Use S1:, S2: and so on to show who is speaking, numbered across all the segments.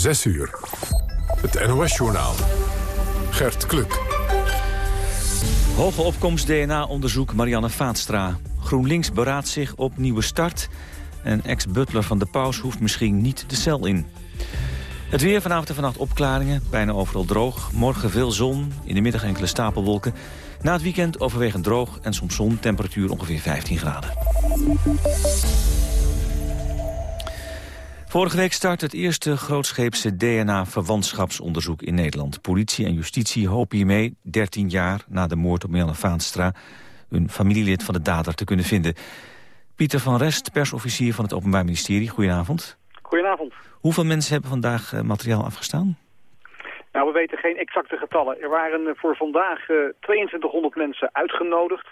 S1: 6 uur. Het NOS-journaal. Gert Kluk.
S2: Hoge opkomst DNA-onderzoek Marianne Vaatstra. GroenLinks beraadt zich op nieuwe start. En ex-butler van de paus hoeft misschien niet de cel in. Het weer vanavond en vannacht opklaringen, bijna overal droog. Morgen veel zon, in de middag enkele stapelwolken. Na het weekend overwegend droog en soms zon, temperatuur ongeveer 15 graden. Vorige week start het eerste grootscheepse DNA-verwantschapsonderzoek in Nederland. Politie en justitie hopen hiermee, 13 jaar na de moord op Marianne Vaanstra... een familielid van de dader te kunnen vinden. Pieter van Rest, persofficier van het Openbaar Ministerie. Goedenavond.
S3: Goedenavond.
S2: Hoeveel mensen hebben vandaag eh, materiaal afgestaan?
S3: Nou, we weten geen exacte getallen. Er waren eh, voor vandaag 2200 eh, mensen uitgenodigd.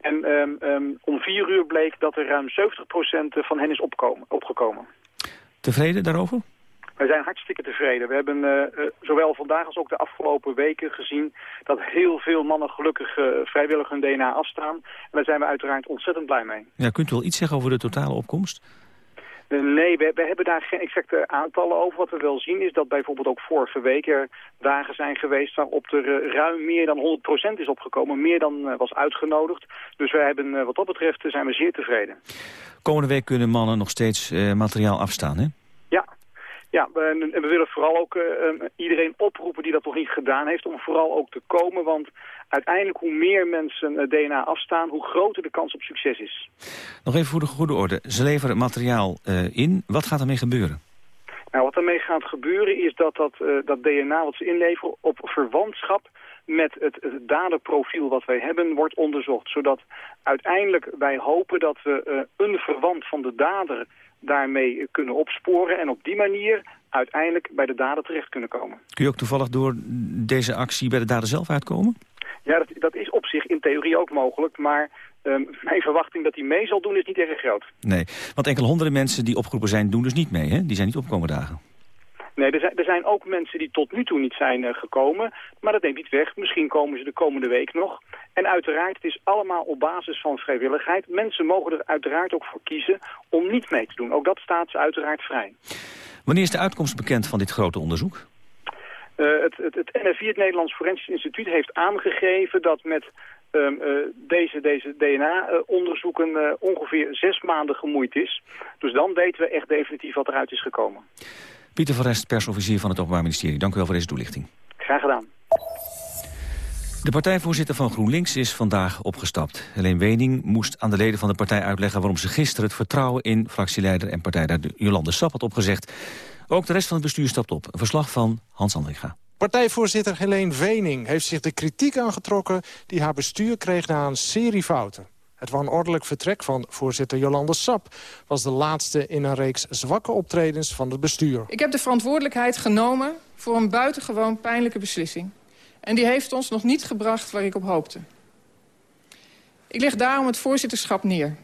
S3: En um, um, om vier uur bleek dat er ruim 70% van hen is opkomen, opgekomen.
S2: Tevreden daarover?
S3: Wij zijn hartstikke tevreden. We hebben uh, zowel vandaag als ook de afgelopen weken gezien... dat heel veel mannen gelukkig uh, vrijwillig hun DNA afstaan. En daar zijn we uiteraard ontzettend blij mee.
S2: Ja, kunt u wel iets zeggen over de totale opkomst?
S3: Nee, we, we, hebben daar geen exacte aantallen over. Wat we wel zien is dat bijvoorbeeld ook vorige week er dagen zijn geweest... waarop er ruim meer dan 100% is opgekomen. Meer dan was uitgenodigd. Dus wij hebben, wat dat betreft zijn we zeer tevreden.
S2: Komende week kunnen mannen nog steeds uh, materiaal afstaan, hè?
S3: Ja, ja, en we willen vooral ook uh, iedereen oproepen die dat nog niet gedaan heeft... om vooral ook te komen, want uiteindelijk hoe meer mensen DNA afstaan... hoe groter de kans op succes is.
S2: Nog even voor de goede orde. Ze leveren materiaal in. Wat gaat ermee gebeuren?
S3: Nou, wat ermee gaat gebeuren is dat dat, dat DNA wat ze inleveren... op verwantschap met het, het daderprofiel wat wij hebben wordt onderzocht. Zodat uiteindelijk wij hopen dat we uh, een verwant van de dader daarmee kunnen opsporen... en op die manier uiteindelijk bij de dader terecht kunnen komen.
S2: Kun je ook toevallig door deze actie bij de dader zelf uitkomen?
S3: Ja, dat, dat is op zich in theorie ook mogelijk, maar... Um, mijn verwachting dat hij mee zal doen is niet erg groot.
S2: Nee, want enkele honderden mensen die opgeroepen zijn doen dus niet mee, hè? Die zijn niet opkomen dagen.
S3: Nee, er zijn, er zijn ook mensen die tot nu toe niet zijn uh, gekomen. Maar dat neemt niet weg. Misschien komen ze de komende week nog. En uiteraard, het is allemaal op basis van vrijwilligheid. Mensen mogen er uiteraard ook voor kiezen om niet mee te doen. Ook dat staat ze uiteraard vrij.
S2: Wanneer is de uitkomst bekend van dit grote onderzoek?
S3: Uh, het, het, het NFI, het Nederlands Forensisch Instituut, heeft aangegeven dat met um, uh, deze, deze DNA-onderzoeken uh, ongeveer zes maanden gemoeid is. Dus dan weten we echt definitief wat eruit is gekomen.
S2: Pieter van Rest, persofficier van het Openbaar Ministerie. Dank u wel voor deze toelichting.
S3: Graag gedaan.
S2: De partijvoorzitter van GroenLinks is vandaag opgestapt. Helene Wening moest aan de leden van de partij uitleggen... waarom ze gisteren het vertrouwen in fractieleider en partijleider Jolande Sap had opgezegd. Ook de rest van het bestuur stapt op. Een verslag van Hans Andringa.
S4: Partijvoorzitter Helene Wening heeft zich de kritiek aangetrokken... die haar bestuur kreeg na een serie fouten. Het wanordelijk vertrek van voorzitter Jolande Sap... was de laatste in een reeks zwakke optredens van het bestuur.
S5: Ik heb de verantwoordelijkheid genomen voor een buitengewoon pijnlijke beslissing. En die heeft ons nog niet gebracht waar ik op hoopte. Ik leg daarom het voorzitterschap neer.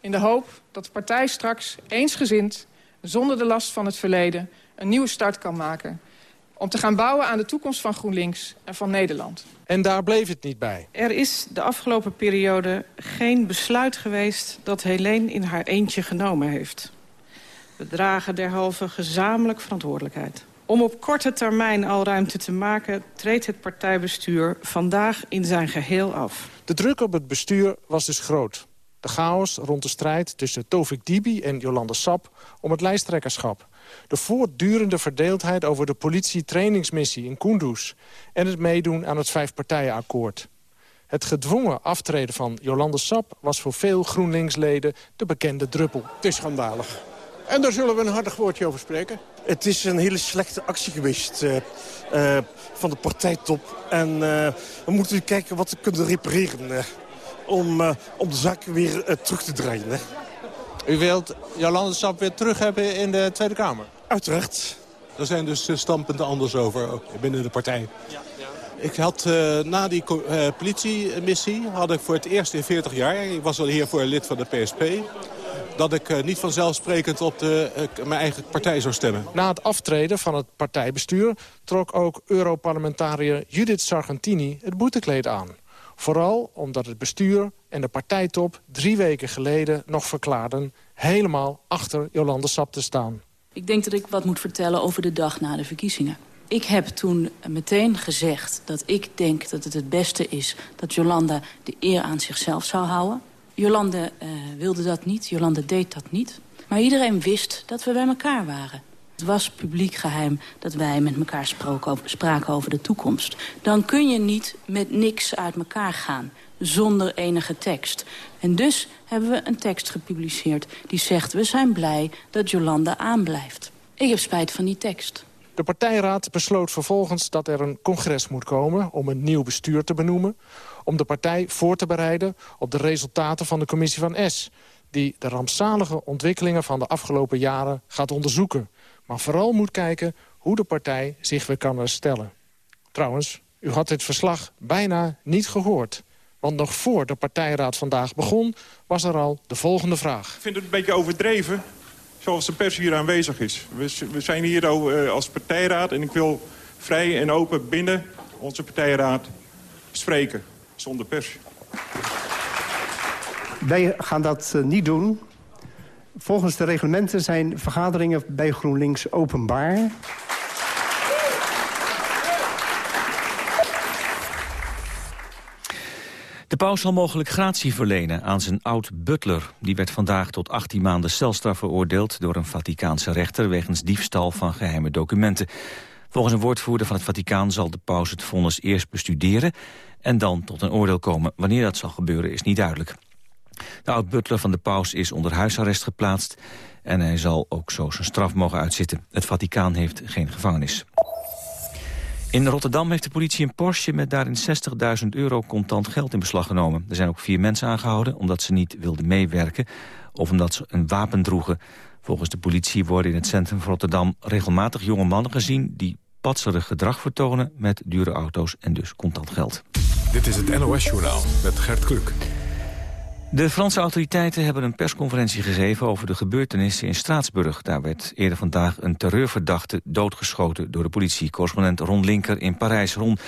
S5: In de hoop dat de partij straks eensgezind, zonder de last van het verleden... een nieuwe start kan maken om te gaan bouwen aan de toekomst van GroenLinks en van Nederland.
S4: En daar bleef het niet bij.
S6: Er is de afgelopen periode geen besluit geweest dat Helene in haar eentje genomen heeft. We dragen derhalve gezamenlijk verantwoordelijkheid. Om op korte termijn al ruimte te maken... treedt het partijbestuur vandaag in zijn geheel af.
S4: De druk op het bestuur was dus groot. De chaos rond de strijd tussen Tovik Dibi en Jolande Sap om het lijsttrekkerschap. De voortdurende verdeeldheid over de politie-trainingsmissie in Kunduz... en het meedoen aan het vijfpartijenakkoord. Het gedwongen aftreden van Jolande Sap was voor veel GroenLinks-leden de bekende druppel.
S7: Het is schandalig. En daar zullen we een hartig woordje over spreken.
S8: Het is een hele slechte actie geweest uh, uh, van de partijtop. En uh, we moeten kijken wat we kunnen repareren om, om de zaak weer terug te draaien. Hè.
S7: U wilt Jolande Sap weer terug hebben in de Tweede Kamer?
S8: Uiteraard.
S9: Er zijn dus standpunten anders over binnen de partij. Ja. Ik had uh, na die uh, politiemissie, had ik voor het eerst in 40 jaar... ik was al hiervoor lid van de PSP... dat ik uh, niet vanzelfsprekend op de, mijn eigen partij zou stemmen.
S4: Na het aftreden van het partijbestuur... trok ook Europarlementariër Judith Sargentini het boetekleed aan. Vooral omdat het bestuur en de partijtop drie weken geleden nog verklaarden... helemaal achter Jolande Sap te staan.
S10: Ik denk dat ik wat moet vertellen over de dag na de verkiezingen. Ik heb toen meteen gezegd dat ik denk dat het het beste is... dat Jolanda de eer aan zichzelf zou houden. Jolande uh, wilde dat niet, Jolande deed dat niet. Maar iedereen wist dat we bij elkaar waren. Het was publiek geheim dat wij met elkaar spraken over de toekomst. Dan kun je niet met niks uit elkaar gaan, zonder enige tekst. En dus hebben we een tekst gepubliceerd die zegt... we zijn blij dat Jolanda aanblijft. Ik heb spijt van die tekst.
S4: De partijraad besloot vervolgens dat er een congres moet komen... om een nieuw bestuur te benoemen... om de partij voor te bereiden op de resultaten van de commissie van S... die de rampzalige ontwikkelingen van de afgelopen jaren gaat onderzoeken. Maar vooral moet kijken hoe de partij zich weer kan herstellen. Trouwens, u had dit verslag bijna niet gehoord. Want nog voor de partijraad vandaag begon... was er al de volgende vraag.
S11: Ik vind het een beetje overdreven zoals de pers hier aanwezig is. We, zijn hier eh, als partijraad en ik wil vrij en open binnen onze partijraad spreken, zonder pers.
S12: Wij gaan dat eh, niet doen. Volgens de reglementen zijn vergaderingen bij GroenLinks openbaar.
S2: De paus zal mogelijk gratie verlenen aan zijn oud-butler. Die werd vandaag tot 18 maanden celstraf veroordeeld... door een Vaticaanse rechter wegens diefstal van geheime documenten. Volgens een woordvoerder van het Vaticaan zal de paus het vonnis eerst bestuderen... en dan tot een oordeel komen. Wanneer dat zal gebeuren is niet duidelijk. De oud-butler van de paus is onder huisarrest geplaatst... en hij zal ook zo zijn straf mogen uitzitten. Het Vaticaan heeft geen gevangenis. In Rotterdam heeft de politie een Porsche met daarin 60.000 euro contant geld in beslag genomen. Er zijn ook vier mensen aangehouden omdat ze niet wilden meewerken of omdat ze een wapen droegen. Volgens de politie worden in het centrum van Rotterdam regelmatig jonge mannen gezien die patserig gedrag vertonen met dure auto's en dus contant geld.
S1: Dit is het NOS Journaal met Gert Kluk.
S2: De Franse autoriteiten hebben een persconferentie gegeven over de gebeurtenissen in Straatsburg. Daar werd eerder vandaag een terreurverdachte doodgeschoten door de politie. Correspondent Ron Linker in Parijs. Ron,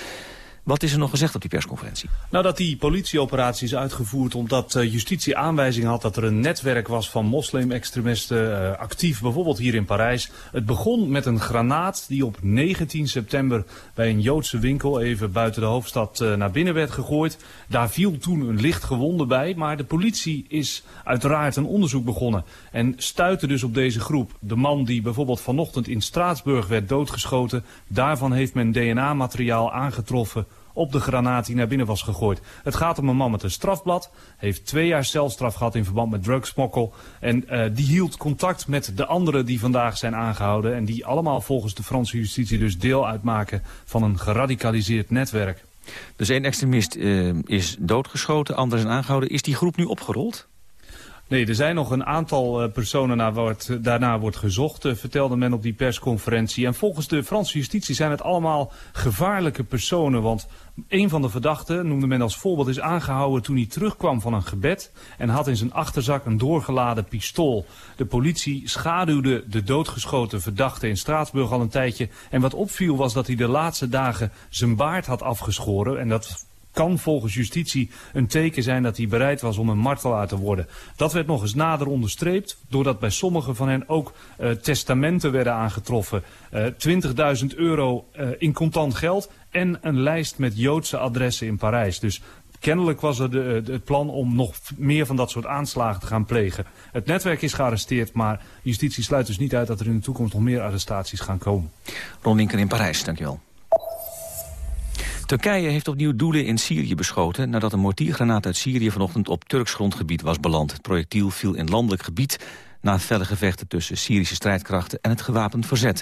S2: wat is er nog gezegd op die persconferentie?
S13: Nou, dat die politieoperatie is uitgevoerd omdat uh, justitie aanwijzing had dat er een netwerk was van moslim-extremisten uh, actief, bijvoorbeeld hier in Parijs. Het begon met een granaat die op 19 september bij een Joodse winkel even buiten de hoofdstad uh, naar binnen werd gegooid. Daar viel toen een licht gewonde bij, maar de politie is uiteraard een onderzoek begonnen en stuitte dus op deze groep. De man die bijvoorbeeld vanochtend in Straatsburg werd doodgeschoten, daarvan heeft men DNA-materiaal aangetroffen op de granaat die naar binnen was gegooid. Het gaat om een man met een strafblad. Heeft twee jaar celstraf gehad in verband met drugsmokkel. En uh, die hield contact met de anderen die vandaag zijn aangehouden. En die allemaal volgens de Franse justitie dus deel uitmaken van een geradicaliseerd netwerk.
S2: Dus één extremist uh, is doodgeschoten, anderen zijn aangehouden. Is die groep nu opgerold?
S13: Nee, er zijn nog een aantal uh, personen naar wordt, daarna wordt gezocht, uh, vertelde men op die persconferentie. En volgens de Franse justitie zijn het allemaal gevaarlijke personen. Want een van de verdachten, noemde men als voorbeeld, is aangehouden toen hij terugkwam van een gebed. En had in zijn achterzak een doorgeladen pistool. De politie schaduwde de doodgeschoten verdachte in Straatsburg al een tijdje. En wat opviel was dat hij de laatste dagen zijn baard had afgeschoren. En dat kan volgens justitie een teken zijn dat hij bereid was om een martelaar te worden. Dat werd nog eens nader onderstreept, doordat bij sommigen van hen ook uh, testamenten werden aangetroffen. Uh, eh, 20.000 euro uh, in contant geld en een lijst met Joodse adressen in Parijs. Dus Kennelijk was er de, het plan om nog meer van dat soort aanslagen te gaan plegen. Het netwerk is gearresteerd, maar justitie sluit dus niet uit dat er in de toekomst nog meer arrestaties gaan komen.
S2: Ron Linker in Parijs, dankjewel. Turkije heeft opnieuw doelen in Syrië beschoten... nadat een mortiergranaat uit Syrië vanochtend op Turks grondgebied was beland. Het projectiel viel in landelijk gebied na felle gevechten tussen Syrische strijdkrachten en het gewapend verzet.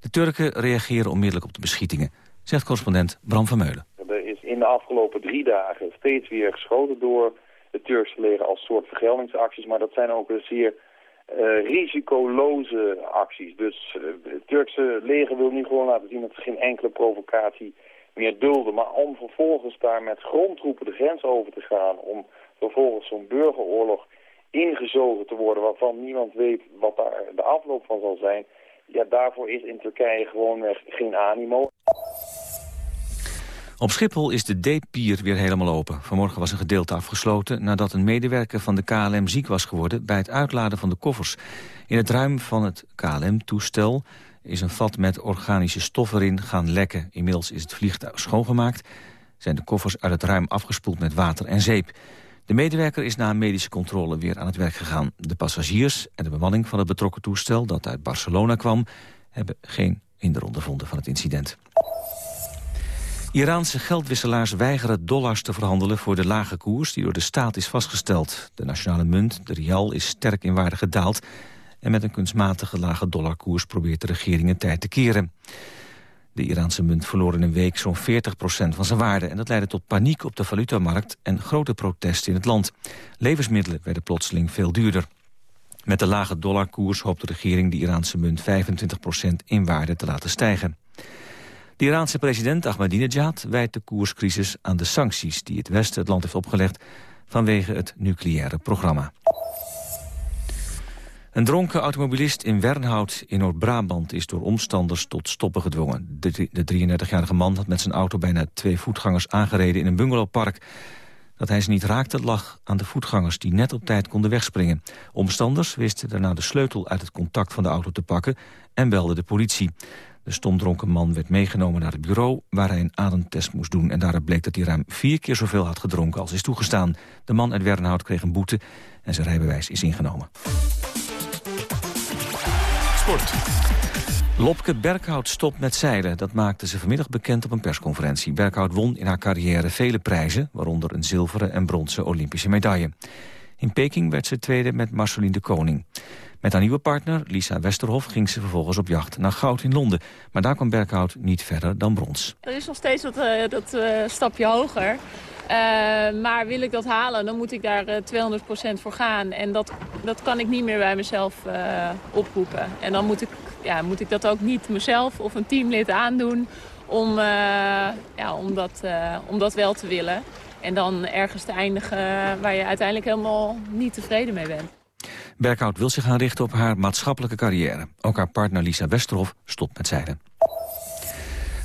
S2: De Turken reageren onmiddellijk op de beschietingen, zegt correspondent Bram van Meulen.
S14: Er is in de afgelopen drie dagen steeds weer geschoten door het Turkse leger als soort vergeldingsacties, maar dat zijn ook zeer uh, risicoloze acties. Dus uh, het Turkse leger wil nu gewoon laten zien dat er geen enkele provocatie meer dulden. Maar om vervolgens daar met grondtroepen de grens over te gaan... om vervolgens zo'n burgeroorlog ingezogen te worden... waarvan niemand weet wat daar de afloop van zal zijn... ja, daarvoor is in Turkije gewoon geen animo.
S2: Op Schiphol is de D-pier weer helemaal open. Vanmorgen was een gedeelte afgesloten nadat een medewerker van de KLM ziek was geworden bij het uitladen van de koffers. In het ruim van het KLM-toestel is een vat met organische stof erin gaan lekken. Inmiddels is het vliegtuig schoongemaakt, zijn de koffers uit het ruim afgespoeld met water en zeep. De medewerker is na een medische controle weer aan het werk gegaan. De passagiers en de bemanning van het betrokken toestel dat uit Barcelona kwam... hebben geen hinder ondervonden van het incident. Iraanse geldwisselaars weigeren dollars te verhandelen voor de lage koers die door de staat is vastgesteld. De nationale munt, de rial, is sterk in waarde gedaald en met een kunstmatige lage dollarkoers probeert de regering een tijd te keren. De Iraanse munt verloor in een week zo'n 40% van zijn waarde... en dat leidde tot paniek op de valutamarkt en grote protesten in het land. Levensmiddelen werden plotseling veel duurder. Met de lage dollarkoers hoopt de regering de Iraanse munt 25% in waarde te laten stijgen. De Iraanse president Ahmadinejad wijt de koerscrisis aan de sancties... die het Westen het land heeft opgelegd vanwege het nucleaire programma. Een dronken automobilist in Wernhout in Noord-Brabant is door omstanders tot stoppen gedwongen. De 33-jarige man had met zijn auto bijna twee voetgangers aangereden in een bungalowpark. Dat hij ze niet raakte lag aan de voetgangers die net op tijd konden wegspringen. Omstanders wisten daarna de sleutel uit het contact van de auto te pakken en belden de politie. De stomdronken man werd meegenomen naar het bureau waar hij een ademtest moest doen. En daaruit bleek dat hij ruim vier keer zoveel had gedronken als is toegestaan. De man uit Wernhout kreeg een boete en zijn rijbewijs is ingenomen.
S1: Sport.
S2: Lopke Berghout stopt met zeilen. Dat maakte ze vanmiddag bekend op een persconferentie. Berghout won in haar carrière vele prijzen... waaronder een zilveren en bronzen Olympische medaille. In Peking werd ze tweede met Marceline de Koning. Met haar nieuwe partner, Lisa Westerhof, ging ze vervolgens op jacht naar goud in Londen. Maar daar kwam Berghout niet verder dan brons.
S15: Er is nog steeds dat, uh, dat uh, stapje hoger. Uh, maar wil ik dat halen, dan moet ik daar 200% voor gaan. En dat, dat kan ik niet meer bij mezelf oproepen. En dan moet ik, ja, moet ik dat ook niet mezelf of een teamlid aandoen om, ja, om, dat, om dat wel te willen. En dan ergens te eindigen waar je uiteindelijk helemaal niet tevreden mee bent.
S2: Berghout wil zich gaan richten op haar maatschappelijke carrière. Ook haar partner Lisa Westerhof stopt met zeilen.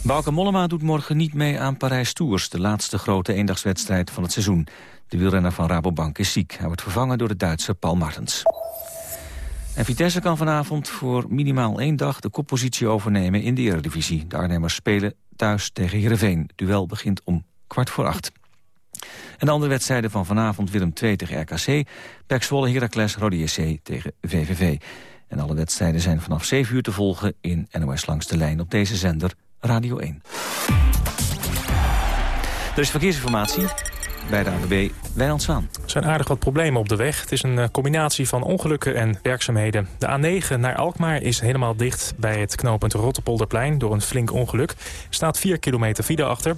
S2: Bauke Mollema doet morgen niet mee aan Parijs Tours... de laatste grote eendagswedstrijd van het seizoen. De wielrenner van Rabobank is ziek. Hij wordt vervangen door de Duitse Paul Martens. En Vitesse kan vanavond voor minimaal één dag de koppositie overnemen in de Eredivisie. De Arnhemmers spelen thuis tegen Heerenveen. duel begint om kwart voor acht. En de andere wedstrijden van vanavond Willem II tegen RKC... Pek Zwolle Heracles Rode JC tegen VVV. En alle wedstrijden zijn vanaf 7 uur te volgen in NOS Langs de Lijn op deze zender Radio 1. Er is verkeersinformatie bij de ANWB Wijnand Zwaan.
S16: Er zijn aardig wat problemen op de weg. Het is een eh, combinatie van ongelukken en werkzaamheden. De A9 naar Alkmaar is helemaal dicht bij het knooppunt Rotterpolderplein... door een flink ongeluk. Er staat 4 kilometer file achter.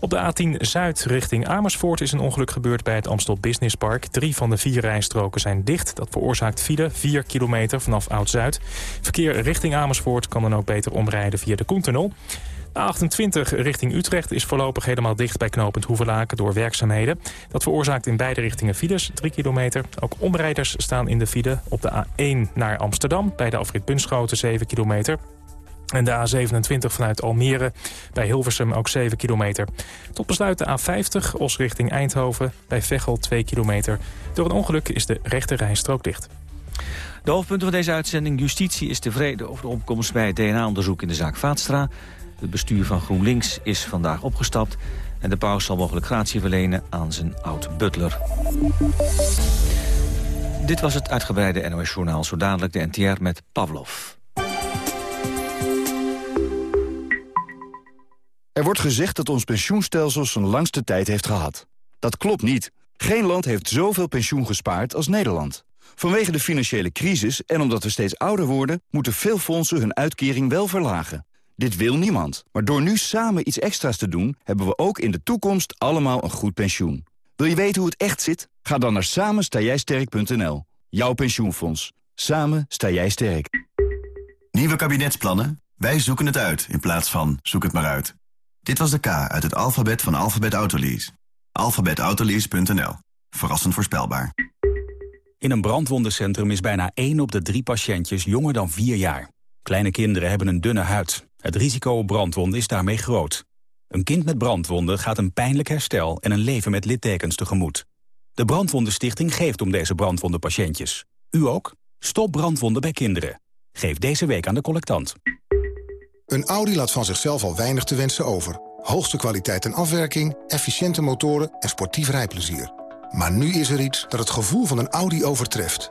S16: Op de A10 Zuid richting Amersfoort is een ongeluk gebeurd bij het Amstel Business Park. Drie van de vier rijstroken zijn dicht. Dat veroorzaakt file 4 kilometer vanaf Oud-Zuid. Verkeer richting Amersfoort kan dan ook beter omrijden via de Koentunnel. A28 richting Utrecht is voorlopig helemaal dicht bij knooppunt Hoevelaken door werkzaamheden. Dat veroorzaakt in beide richtingen files, 3 kilometer. Ook omrijders staan in de file op de A1 naar Amsterdam bij de afrit Bunschoten 7 kilometer. En de A27 vanuit Almere bij Hilversum ook 7 kilometer. Tot besluit de A50 Os richting Eindhoven bij Veghel 2 kilometer. Door een ongeluk is de rechte rijstrook dicht.
S2: De hoofdpunten van deze uitzending. Justitie is tevreden over de opkomst bij het DNA-onderzoek in de zaak Vaatstra. Het bestuur van GroenLinks is vandaag opgestapt... en de paus zal mogelijk gratie verlenen aan zijn oud-butler. Dit was het uitgebreide NOS-journaal. Zo dadelijk de NTR met Pavlov.
S17: Er wordt gezegd dat ons pensioenstelsel zijn langste tijd heeft gehad. Dat klopt niet. Geen land heeft zoveel pensioen gespaard als Nederland. Vanwege de financiële crisis en omdat we steeds ouder worden... moeten veel fondsen hun uitkering wel verlagen. Dit wil niemand. Maar door nu samen iets extra's te doen... hebben we ook in de toekomst allemaal een goed pensioen. Wil je weten hoe het echt zit? Ga dan naar samenstaaijsterk.nl. Jouw pensioenfonds. Samen sta jij sterk.
S18: Nieuwe kabinetsplannen? Wij zoeken het uit in plaats van zoek het maar uit. Dit was de K uit het alfabet van Alphabet Autolease. Alphabetautolease.nl. Verrassend voorspelbaar.
S19: In een brandwondencentrum is bijna 1 op de 3 patiëntjes jonger dan 4 jaar. Kleine kinderen hebben een dunne huid. Het risico op brandwonden is daarmee groot. Een kind met brandwonden gaat een pijnlijk herstel en een leven met littekens tegemoet. De Brandwondenstichting geeft om deze brandwondenpatiëntjes. U ook? Stop brandwonden bij kinderen. Geef deze week aan de collectant.
S20: Een Audi laat van zichzelf al weinig te wensen over. Hoogste kwaliteit en afwerking, efficiënte motoren en sportief rijplezier. Maar nu is er iets dat het gevoel van een Audi overtreft.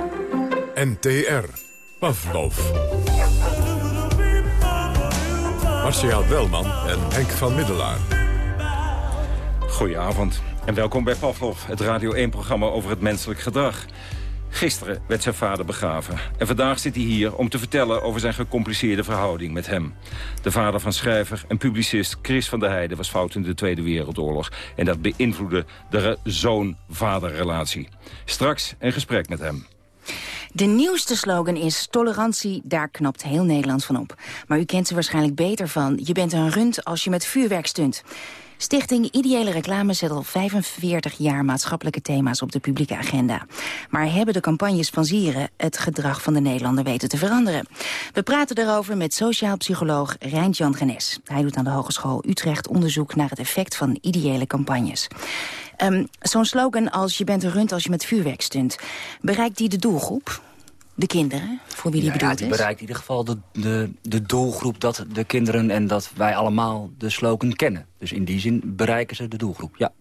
S1: NTR. Pavlov. Marcia Welman en Henk van Middelaar.
S21: Goedenavond en welkom bij Pavlov, het Radio 1-programma over het menselijk gedrag. Gisteren werd zijn vader begraven. En vandaag zit hij hier om te vertellen over zijn gecompliceerde verhouding met hem. De vader van schrijver en publicist Chris van der Heijden was fout in de Tweede Wereldoorlog. En dat beïnvloedde de zoon-vaderrelatie. Straks een gesprek met hem.
S22: De nieuwste slogan is tolerantie, daar knapt heel Nederland van op. Maar u kent ze waarschijnlijk beter van, je bent een rund als je met vuurwerk stunt. Stichting Ideële Reclame zet al 45 jaar maatschappelijke thema's op de publieke agenda. Maar hebben de campagnes van Zieren het gedrag van de Nederlander weten te veranderen? We praten daarover met sociaal psycholoog Rijnt-Jan Genes. Hij doet aan de Hogeschool Utrecht onderzoek naar het effect van ideële campagnes. Um, Zo'n slogan als je bent een rund als je met vuurwerk stunt, bereikt die de doelgroep? De kinderen, voor wie die bedoeld
S23: ja, die bereikt in ieder geval de, de, de doelgroep dat de kinderen en dat wij allemaal de slogan kennen. Dus in die zin bereiken ze de doelgroep, ja.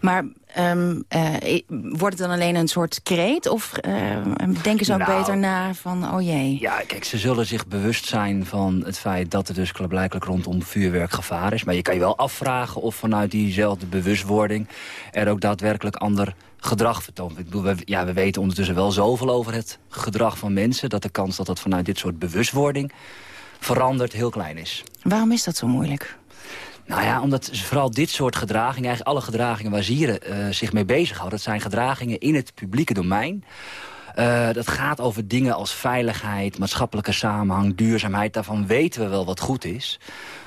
S22: Maar um, uh, wordt het dan alleen een soort kreet? Of uh, denken ze ook nou, beter na van, oh jee?
S23: Ja, kijk, ze zullen zich bewust zijn van het feit dat er dus blijkbaar rondom vuurwerk gevaar is. Maar je kan je wel afvragen of vanuit diezelfde bewustwording er ook daadwerkelijk ander gedrag vertoont. Ik bedoel, we, ja, we weten ondertussen wel zoveel over het gedrag van mensen... dat de kans dat dat vanuit dit soort bewustwording verandert heel klein is.
S22: Waarom is dat zo moeilijk?
S23: Nou ja, omdat vooral dit soort gedragingen... eigenlijk alle gedragingen waar Zieren uh, zich mee bezighouden... dat zijn gedragingen in het publieke domein... Uh, dat gaat over dingen als veiligheid, maatschappelijke samenhang, duurzaamheid. Daarvan weten we wel wat goed is.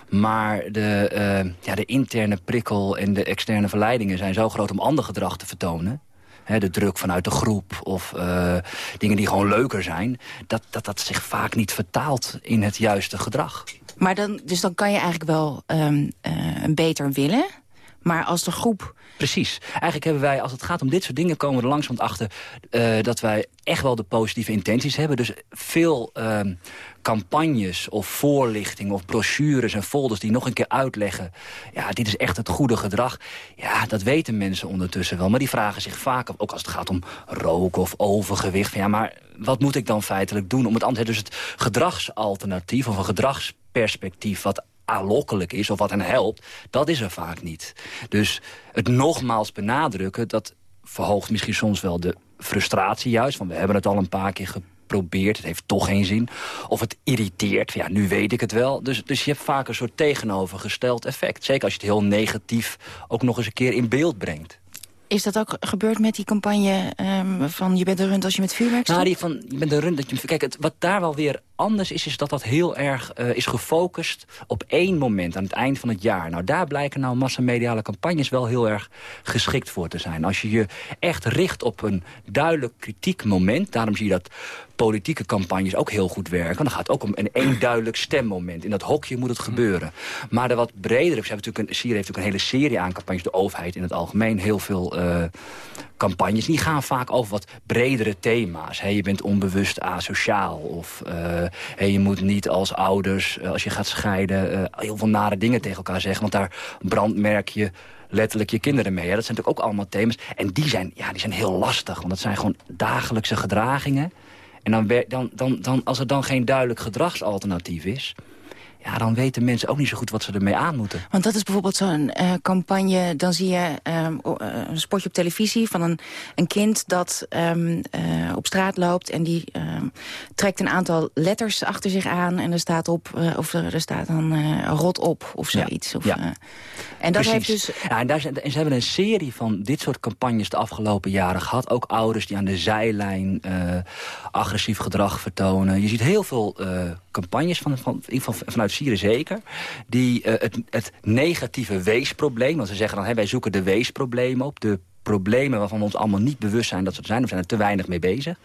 S23: Maar de, uh, ja, de interne prikkel en de externe verleidingen zijn zo groot om ander gedrag te vertonen. De druk vanuit de groep of uh, dingen die gewoon leuker zijn... Dat, dat dat zich vaak niet vertaalt in het juiste gedrag.
S22: Maar dan, dus dan kan je eigenlijk wel um, uh, beter willen... maar als de groep
S23: Precies. Eigenlijk hebben wij, als het gaat om dit soort dingen... komen we er langzamerhand achter uh, dat wij echt wel de positieve intenties hebben. Dus veel uh, campagnes of voorlichting of brochures en folders... die nog een keer uitleggen, ja, dit is echt het goede gedrag. Ja, dat weten mensen ondertussen wel. Maar die vragen zich vaak, ook als het gaat om rook of overgewicht... Van, ja, maar wat moet ik dan feitelijk doen? Om het antwoord, dus het gedragsalternatief of een gedragsperspectief... wat aanlokkelijk is of wat hen helpt, dat is er vaak niet. Dus het nogmaals benadrukken, dat verhoogt misschien soms wel de frustratie juist. Want we hebben het al een paar keer geprobeerd, het heeft toch geen zin. Of het irriteert, ja, nu weet ik het wel. Dus, dus je hebt vaak een soort tegenovergesteld effect. Zeker als je het heel negatief ook nog eens een keer in beeld brengt.
S22: Is dat ook gebeurd met die campagne um, van je bent een rund als je met vuurwerk staat?
S23: Nou, die van je bent een rund dat je... Kijk, het, wat daar wel weer anders is, is dat dat heel erg uh, is gefocust op één moment aan het eind van het jaar. Nou, daar blijken nou massamediale campagnes wel heel erg geschikt voor te zijn. Als je je echt richt op een duidelijk kritiek moment, daarom zie je dat politieke campagnes ook heel goed werken. Dan gaat het ook om een één duidelijk stemmoment. In dat hokje moet het gebeuren. Maar de wat bredere, we hebben natuurlijk een, Syrië heeft natuurlijk een hele serie aan campagnes, de overheid in het algemeen, heel veel uh, campagnes. Die gaan vaak over wat bredere thema's. Hey, je bent onbewust asociaal. Of uh, je moet niet als ouders, uh, als je gaat scheiden... Heel veel nare dingen tegen elkaar zeggen. Want daar brandmerk je letterlijk je kinderen mee. Hè? Dat zijn natuurlijk ook allemaal thema's. En die zijn, ja, die zijn heel lastig. Want dat zijn gewoon dagelijkse gedragingen. En dan, dan, dan, dan, als er dan geen duidelijk gedragsalternatief is ja, dan weten mensen ook niet zo goed wat ze ermee aan moeten.
S22: Want dat is bijvoorbeeld zo'n uh, campagne... dan zie je um, een spotje op televisie van een, een kind dat um, uh, op straat loopt... en die um, trekt een aantal letters achter zich aan... en er staat, op, uh, of er, er staat dan rot op of zoiets.
S23: Ja.
S22: Of,
S23: ja.
S22: en dat heeft dus...
S23: Ja, en, daar zijn, en ze hebben een serie van dit soort campagnes de afgelopen jaren gehad. Ook ouders die aan de zijlijn agressief gedrag vertonen. Je ziet heel veel campagnes van, van, van, vanuit Zeker... die uh, het, het negatieve weesprobleem... want ze zeggen dan, hè, wij zoeken de weesproblemen op... de problemen waarvan we ons allemaal niet bewust zijn dat ze zijn. We zijn er te weinig mee bezig.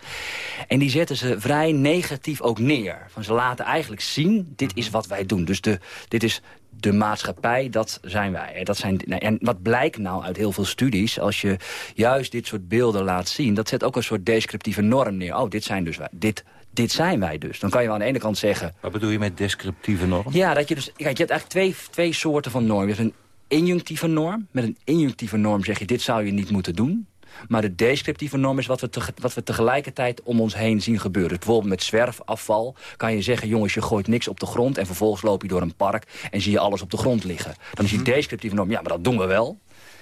S23: En die zetten ze vrij negatief ook neer. Van ze laten eigenlijk zien, dit is wat wij doen. Dus de, dit is de maatschappij, dat zijn wij. Dat zijn, en wat blijkt nou uit heel veel studies... als je juist dit soort beelden laat zien... dat zet ook een soort descriptieve norm neer. Oh, dit zijn dus wij. Dit, dit zijn wij dus. Dan kan je wel aan de ene kant zeggen...
S21: Wat bedoel je met descriptieve norm?
S23: Ja, dat je dus, kijk, je hebt eigenlijk twee, twee soorten van normen. Je hebt een injunctieve norm. Met een injunctieve norm zeg je, dit zou je niet moeten doen. Maar de descriptieve norm is wat we, te, wat we tegelijkertijd om ons heen zien gebeuren. Dus bijvoorbeeld met zwerfafval kan je zeggen... jongens, je gooit niks op de grond en vervolgens loop je door een park... en zie je alles op de grond liggen. Dan is die descriptieve norm, ja, maar dat doen we wel.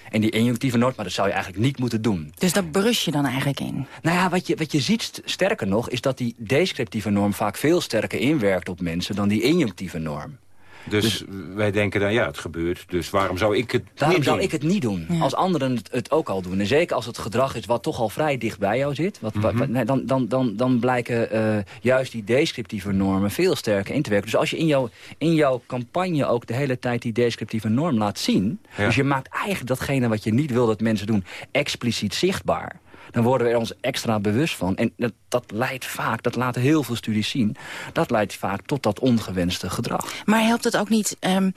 S23: En die injunctieve norm, maar dat zou je eigenlijk niet moeten doen.
S22: Dus dat brus je dan eigenlijk in?
S23: Nou ja, wat je, wat je ziet, sterker nog, is dat die descriptieve norm vaak veel sterker inwerkt op mensen dan die injunctieve norm.
S21: Dus, dus, wij denken dan, ja, het gebeurt. Dus waarom zou ik het
S23: waarom
S21: niet
S23: zou
S21: doen?
S23: ik het niet doen? Ja. Als anderen het, het, ook al doen. En zeker als het gedrag is wat toch al vrij dicht bij jou zit. Wat, mm -hmm. wat, nee, dan, dan, dan, dan blijken uh, juist die descriptieve normen veel sterker in te werken. Dus als je in, jou, in jouw campagne ook de hele tijd die descriptieve norm laat zien... Ja. dus je maakt eigenlijk datgene wat je niet wil dat mensen doen expliciet zichtbaar dan worden we er ons extra bewust van. En dat, dat leidt vaak, dat laten heel veel studies zien... dat leidt vaak tot dat ongewenste gedrag.
S22: Maar helpt het ook niet... Um,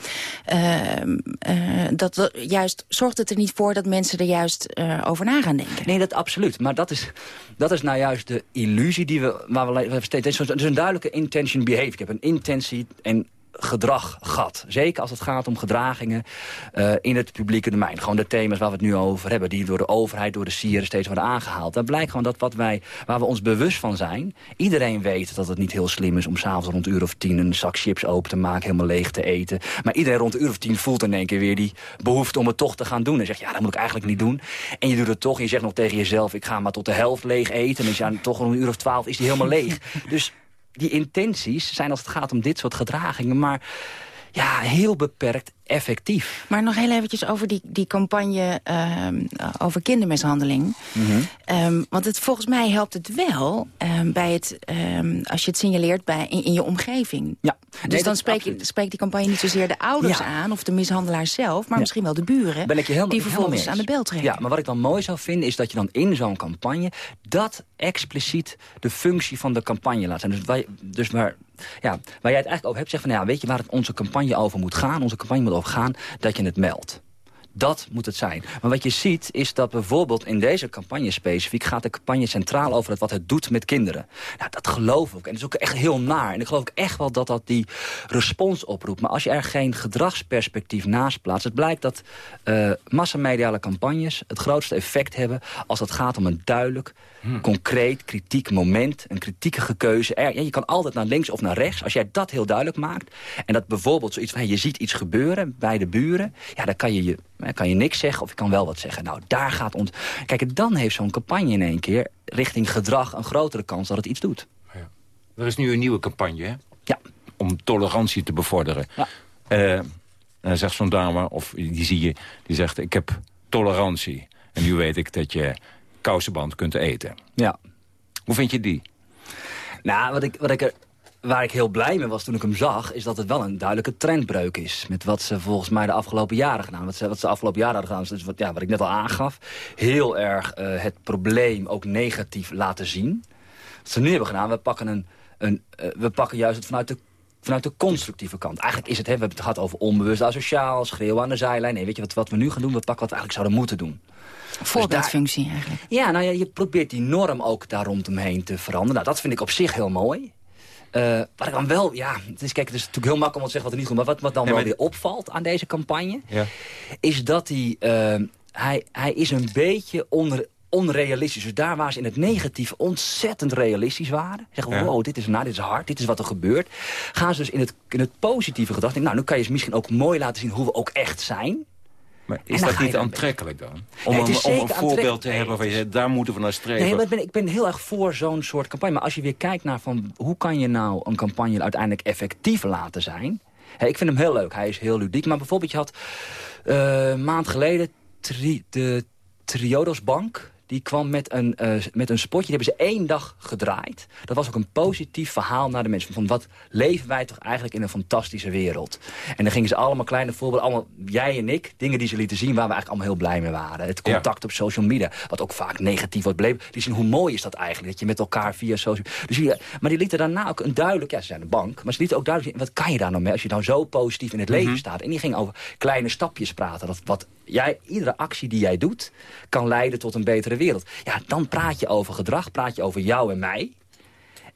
S22: uh, uh, dat, juist, zorgt het er niet voor dat mensen er juist uh, over na gaan denken?
S23: Nee, dat absoluut. Maar dat is, dat is nou juist de illusie die we... Waar we steeds, het is een duidelijke intention behavior. Ik heb een intentie en gedrag gat. Zeker als het gaat om gedragingen uh, in het publieke domein. Gewoon de thema's waar we het nu over hebben... die door de overheid, door de sieren steeds worden aangehaald. Dan blijkt gewoon dat wat wij, waar we ons bewust van zijn... iedereen weet dat het niet heel slim is om s'avonds rond een uur of tien... een zak chips open te maken, helemaal leeg te eten. Maar iedereen rond een uur of tien voelt in één keer weer die behoefte om het toch te gaan doen. En zegt, ja, dat moet ik eigenlijk niet doen. En je doet het toch en je zegt nog tegen jezelf... ik ga maar tot de helft leeg eten. En dan is ja, toch om een uur of twaalf is die helemaal leeg. Dus die intenties zijn als het gaat om dit soort gedragingen... maar ja, heel beperkt effectief.
S22: Maar nog heel eventjes over die, die campagne uh, over kindermishandeling. Mm -hmm. um, want het, volgens mij helpt het wel um, bij het, um, als je het signaleert bij, in, in je omgeving.
S23: Ja.
S22: Dus nee, dan spreekt spreek die campagne niet zozeer de ouders ja. aan... of de mishandelaar zelf, maar ja. misschien wel de buren...
S23: Ben ik je helemaal,
S22: die vervolgens aan de bel trekken.
S23: Ja, maar wat ik dan mooi zou vinden is dat je dan in zo'n campagne... dat expliciet de functie van de campagne laat zijn. Dus, waar, dus waar, ja, waar jij het eigenlijk over hebt, zeg van... ja, weet je waar het onze campagne over moet gaan? Onze campagne moet over gaan dat je het meldt. Dat moet het zijn. Maar wat je ziet is dat bijvoorbeeld in deze campagne specifiek... gaat de campagne centraal over het wat het doet met kinderen. Nou, dat geloof ik. En dat is ook echt heel naar. En ik geloof ook echt wel dat dat die respons oproept. Maar als je er geen gedragsperspectief naast plaatst... het blijkt dat uh, massamediale campagnes het grootste effect hebben... als het gaat om een duidelijk, hmm. concreet, kritiek moment. Een kritieke keuze. Er, ja, je kan altijd naar links of naar rechts. Als jij dat heel duidelijk maakt... en dat bijvoorbeeld zoiets van... Hey, je ziet iets gebeuren bij de buren... ja, dan kan je je kan je niks zeggen of je kan wel wat zeggen. Nou, daar gaat ons... Kijk, dan heeft zo'n campagne in één keer richting gedrag een grotere kans dat het iets doet.
S21: Ja. Er is nu een nieuwe campagne, hè?
S23: Ja.
S21: Om tolerantie te bevorderen.
S23: Ja.
S21: Uh, en dan zegt zo'n dame, of die zie je, die zegt... ik heb tolerantie. En nu weet ik dat je kousenband kunt eten.
S23: Ja.
S21: Hoe vind je die?
S23: Nou, wat ik, wat ik er waar ik heel blij mee was toen ik hem zag... is dat het wel een duidelijke trendbreuk is. Met wat ze volgens mij de afgelopen jaren gedaan. Wat ze, wat ze de afgelopen jaren hadden gedaan. Dus wat, ja, wat ik net al aangaf. Heel erg uh, het probleem ook negatief laten zien. Wat ze nu hebben gedaan, we pakken, een, een, uh, we pakken juist het vanuit de vanuit de constructieve kant. Eigenlijk is het, hè, we hebben het gehad over onbewust asociaal, schreeuwen aan de zijlijn. Nee, weet je wat, wat we nu gaan doen? We pakken wat we eigenlijk zouden moeten doen.
S22: Voorbeeldfunctie dus eigenlijk.
S23: Ja, nou ja, je probeert die norm ook daar rondomheen te veranderen. Nou, dat vind ik op zich heel mooi. Uh, wat ik dan wel, ja, het is, kijk, het is natuurlijk heel makkelijk om te zeggen wat er niet goed maar wat, wat dan maar... wel weer opvalt aan deze campagne,
S21: ja.
S23: is dat hij, uh, hij, hij is een beetje onder, onrealistisch. Dus daar waar ze in het negatief ontzettend realistisch waren. Zeggen,
S21: Ja.
S23: wow, dit is, nou, dit is hard, dit is wat er gebeurt. Gaan ze dus in het, in het positieve gedachte. Nou, nu kan je ze misschien ook mooi laten zien hoe we ook echt zijn.
S21: Maar is dat niet aantrekkelijk dan? Om, een, om een voorbeeld te hebben waar je zegt, daar moeten we naar streven.
S23: Nee, maar ik ben, ik ben heel erg voor zo'n soort campagne. Maar als je weer kijkt naar van hoe kan je nou een campagne uiteindelijk effectief laten zijn. Ik vind hem heel leuk, hij is heel ludiek. Maar bijvoorbeeld je had eh, een maand geleden tri- de Triodos Bank. Die kwam met een, eh, met een spotje. Die hebben ze één dag gedraaid. Dat was ook een positief verhaal naar de mensen. Van wat leven wij toch eigenlijk in een fantastische wereld. En dan gingen ze allemaal kleine voorbeelden. Allemaal jij en ik. Dingen die ze lieten zien waar we eigenlijk allemaal heel blij mee waren. Het contact op social media. Wat ook vaak negatief wordt beleefd. Die zien hoe mooi is dat eigenlijk. Dat je met elkaar via social dus die, Maar die lieten daarna ook een duidelijk... Ja, ze zijn een bank. Maar ze lieten ook duidelijk zien. Wat kan je daar nou mee als je nou zo positief in het leven
S21: Mhm.
S23: staat. En die ging over kleine stapjes praten. Dat wat jij, iedere actie die jij doet kan leiden tot een betere wereld. Ja, dan praat je over gedrag, praat je over jou en mij.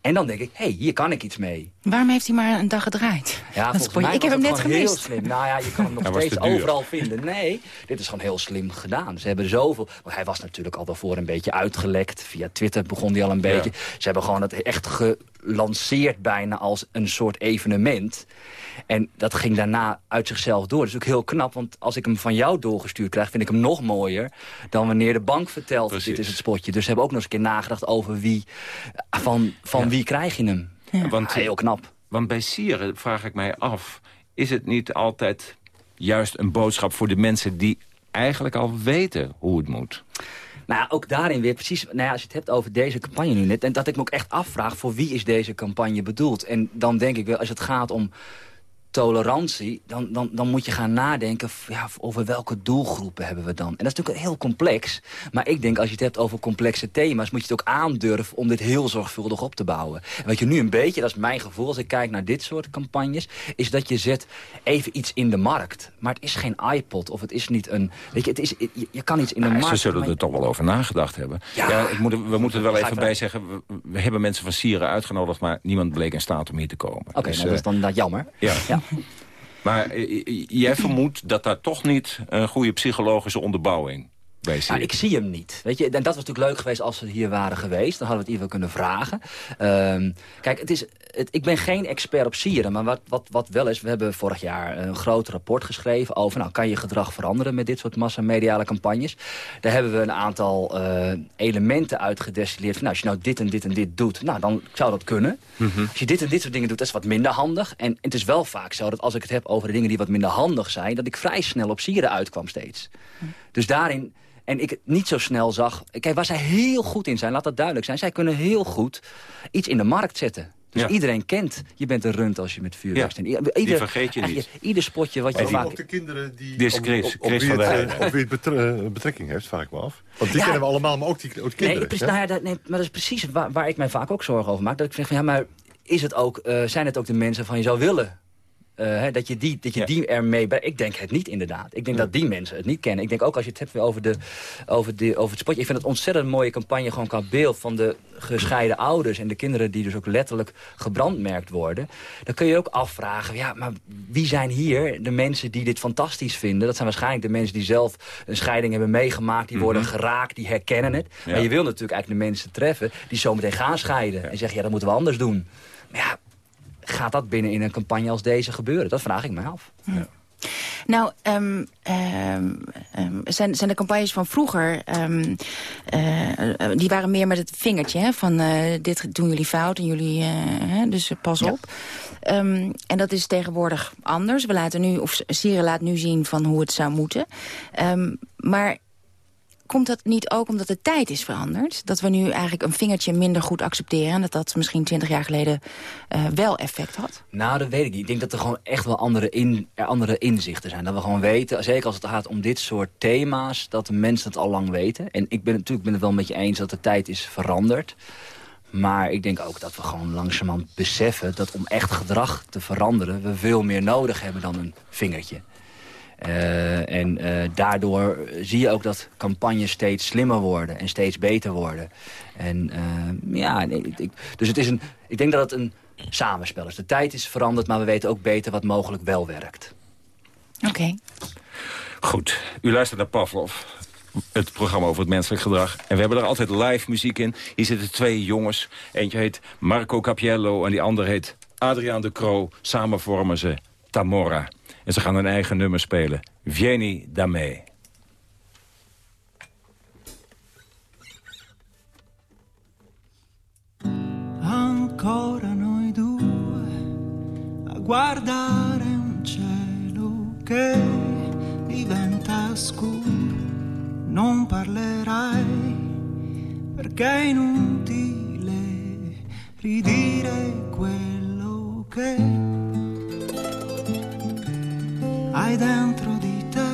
S23: En dan denk ik, hé, hey, hier kan ik iets mee.
S22: Waarom heeft hij maar een dag gedraaid?
S23: Ja,
S22: Dat
S23: volgens
S22: spotje.
S23: mij
S22: ik heb hem net
S23: gewoon
S22: gemist.
S23: Heel slim. Nou ja, je kan hem nog steeds overal vinden. Nee, dit is gewoon heel slim gedaan. Ze hebben zoveel... Want hij was natuurlijk al daarvoor een beetje uitgelekt. Via Twitter begon hij al een beetje. Ze hebben gewoon het echt gelanceerd bijna als een soort evenement. En dat ging daarna uit zichzelf door. Dat is ook heel knap, want als ik hem van jou doorgestuurd krijg... vind ik hem nog mooier dan wanneer de bank vertelt... dit is het spotje. Dus ze hebben ook nog eens een keer nagedacht over wie... van, van wie krijg je hem.
S21: Want,
S23: heel knap.
S21: Want bij sieren vraag ik mij af... is het niet altijd juist een boodschap voor de mensen... die eigenlijk al weten hoe het moet?
S23: Nou ja, ook daarin weer precies, nou ja, als je het hebt over deze campagne nu net... en dat ik me ook echt afvraag, voor wie is deze campagne bedoeld? En dan denk ik wel, als het gaat om tolerantie... dan, dan, dan moet je gaan nadenken ja, over welke doelgroepen hebben we dan. En dat is natuurlijk heel complex. Maar ik denk, als je het hebt over complexe thema's... moet je het ook aandurven om dit heel zorgvuldig op te bouwen. En wat je nu een beetje, dat is mijn gevoel... als ik kijk naar dit soort campagnes... is dat je zet even iets in de markt. Maar het is geen iPod of het is niet een... Weet je, het is, je, je kan iets in de
S21: Ja,
S23: markt...
S21: ze zullen
S23: maar-
S21: er toch wel over nagedacht hebben.
S23: Ja.
S21: Ja, ik moet, we moeten er wel even bij zeggen... We, we hebben mensen van Sieren uitgenodigd... maar niemand bleek in staat om hier te komen.
S23: Oké, nou, dat is dan inderdaad jammer.
S21: Ja. Maar eh, eh, jij vermoedt dat daar toch niet een goede psychologische onderbouwing
S23: Nou, ik zie hem niet. Weet je, en dat was natuurlijk leuk geweest als ze hier waren geweest. Dan hadden we het hier wel kunnen vragen. Ehm, kijk, het is, het, ik ben geen expert op sieren. Maar wat, wat, wat wel is, we hebben vorig jaar een groot rapport geschreven over... nou, kan je gedrag veranderen met dit soort massamediale campagnes? Daar hebben we een aantal eh, elementen uit gedestilleerd. Van, nou, als je nou dit en dit en dit doet, nou, dan zou dat kunnen. Als je dit en dit soort dingen doet, dat is wat minder handig. En het is wel vaak zo dat als ik het heb over de dingen die wat minder handig zijn... dat ik vrij snel op sieren uitkwam steeds. Dus daarin... En ik het niet zo snel zag... Kijk, waar zij heel goed in zijn, laat dat duidelijk zijn. Zij kunnen heel goed iets in de markt zetten. Dus
S21: Ja.
S23: iedereen kent, je bent een rund als je met vuurwerk
S21: Ja,
S23: steekt. Ieder-
S21: die vergeet je niet.
S23: Ieder spotje wat je
S24: Maar
S23: vaak...
S24: ook de kinderen die...
S21: Dit is
S24: op-
S21: Chris,
S24: op, op,
S21: Chris
S24: wie
S21: van
S24: het, eh,
S21: Heijden.
S24: op wie het betre- betrekking heeft, vraag ik me af. Want die
S23: Ja.
S24: kennen we allemaal, maar ook die, ook kinderen.
S23: Nee, precies, nou ja, dat, nee, maar dat is precies waar, waar ik mij vaak ook zorgen over maak. Dat ik zeg van ja, maar is het ook, eh, zijn het ook de mensen van je zou willen? Eh, hè, dat je, die, dat je die ermee... Ik denk het niet, inderdaad. Ik denk dat die mensen het niet kennen. Ik denk ook als je het hebt over, de, over, de, over het spotje... Ik vind het ontzettend mooie campagne gewoon qua beeld... van de gescheiden ouders en de kinderen die dus ook letterlijk gebrandmerkt worden. Dan kun je ook afvragen, ja, maar wie zijn hier de mensen die dit fantastisch vinden? Dat zijn waarschijnlijk de mensen die zelf een scheiding hebben meegemaakt. Die worden
S21: Mhm.
S23: geraakt, die herkennen het.
S21: Ja.
S23: Maar je wil natuurlijk eigenlijk de mensen treffen die zometeen gaan scheiden. En zeggen, ja, dat moeten we anders doen. Maar ja, gaat dat binnen in een campagne als deze gebeuren? Dat vraag ik me af.
S22: Nou, ehm, ehm, ehm, zijn, zijn de campagnes van vroeger... ehm, eh, eh, die waren meer met het vingertje, hè, van eh, dit doen jullie fout en jullie... hè, dus pas op. Ehm, en dat is tegenwoordig anders. We laten nu, of Sire laat nu zien van hoe het zou moeten. Ehm, maar komt dat niet ook omdat de tijd is veranderd? Dat we nu eigenlijk een vingertje minder goed accepteren... en dat dat misschien twintig jaar geleden eh, wel effect had?
S23: Nou, dat weet ik niet. Ik denk dat er gewoon echt wel andere, in, er andere inzichten zijn. Dat we gewoon weten, zeker als het gaat om dit soort thema's... dat de mensen het al lang weten. En ik ben natuurlijk ben het wel met je eens dat de tijd is veranderd. Maar ik denk ook dat we gewoon langzamerhand beseffen... dat om echt gedrag te veranderen... we veel meer nodig hebben dan een vingertje. Eh, en eh, daardoor zie je ook dat campagnes steeds slimmer worden en steeds beter worden. En eh, ja, nee, ik, ik- dus het is een, ik denk dat het een samenspel is. De tijd is veranderd, maar we weten ook beter wat mogelijk wel werkt.
S22: Oké.
S21: Goed, u luistert naar Pavlov. Het programma over het menselijk gedrag. En we hebben er altijd live muziek in. Hier zitten twee jongens. Eentje heet Marco Capiello en die andere heet Adriaan de Croo. Samen vormen ze Tamora. En ze gaan hun eigen nummer spelen. Vieni da me.
S25: Ancora noi due a guardare un cielo che diventa scuro. Non parlerai perché è inutile ridire quello che hai dentro di te.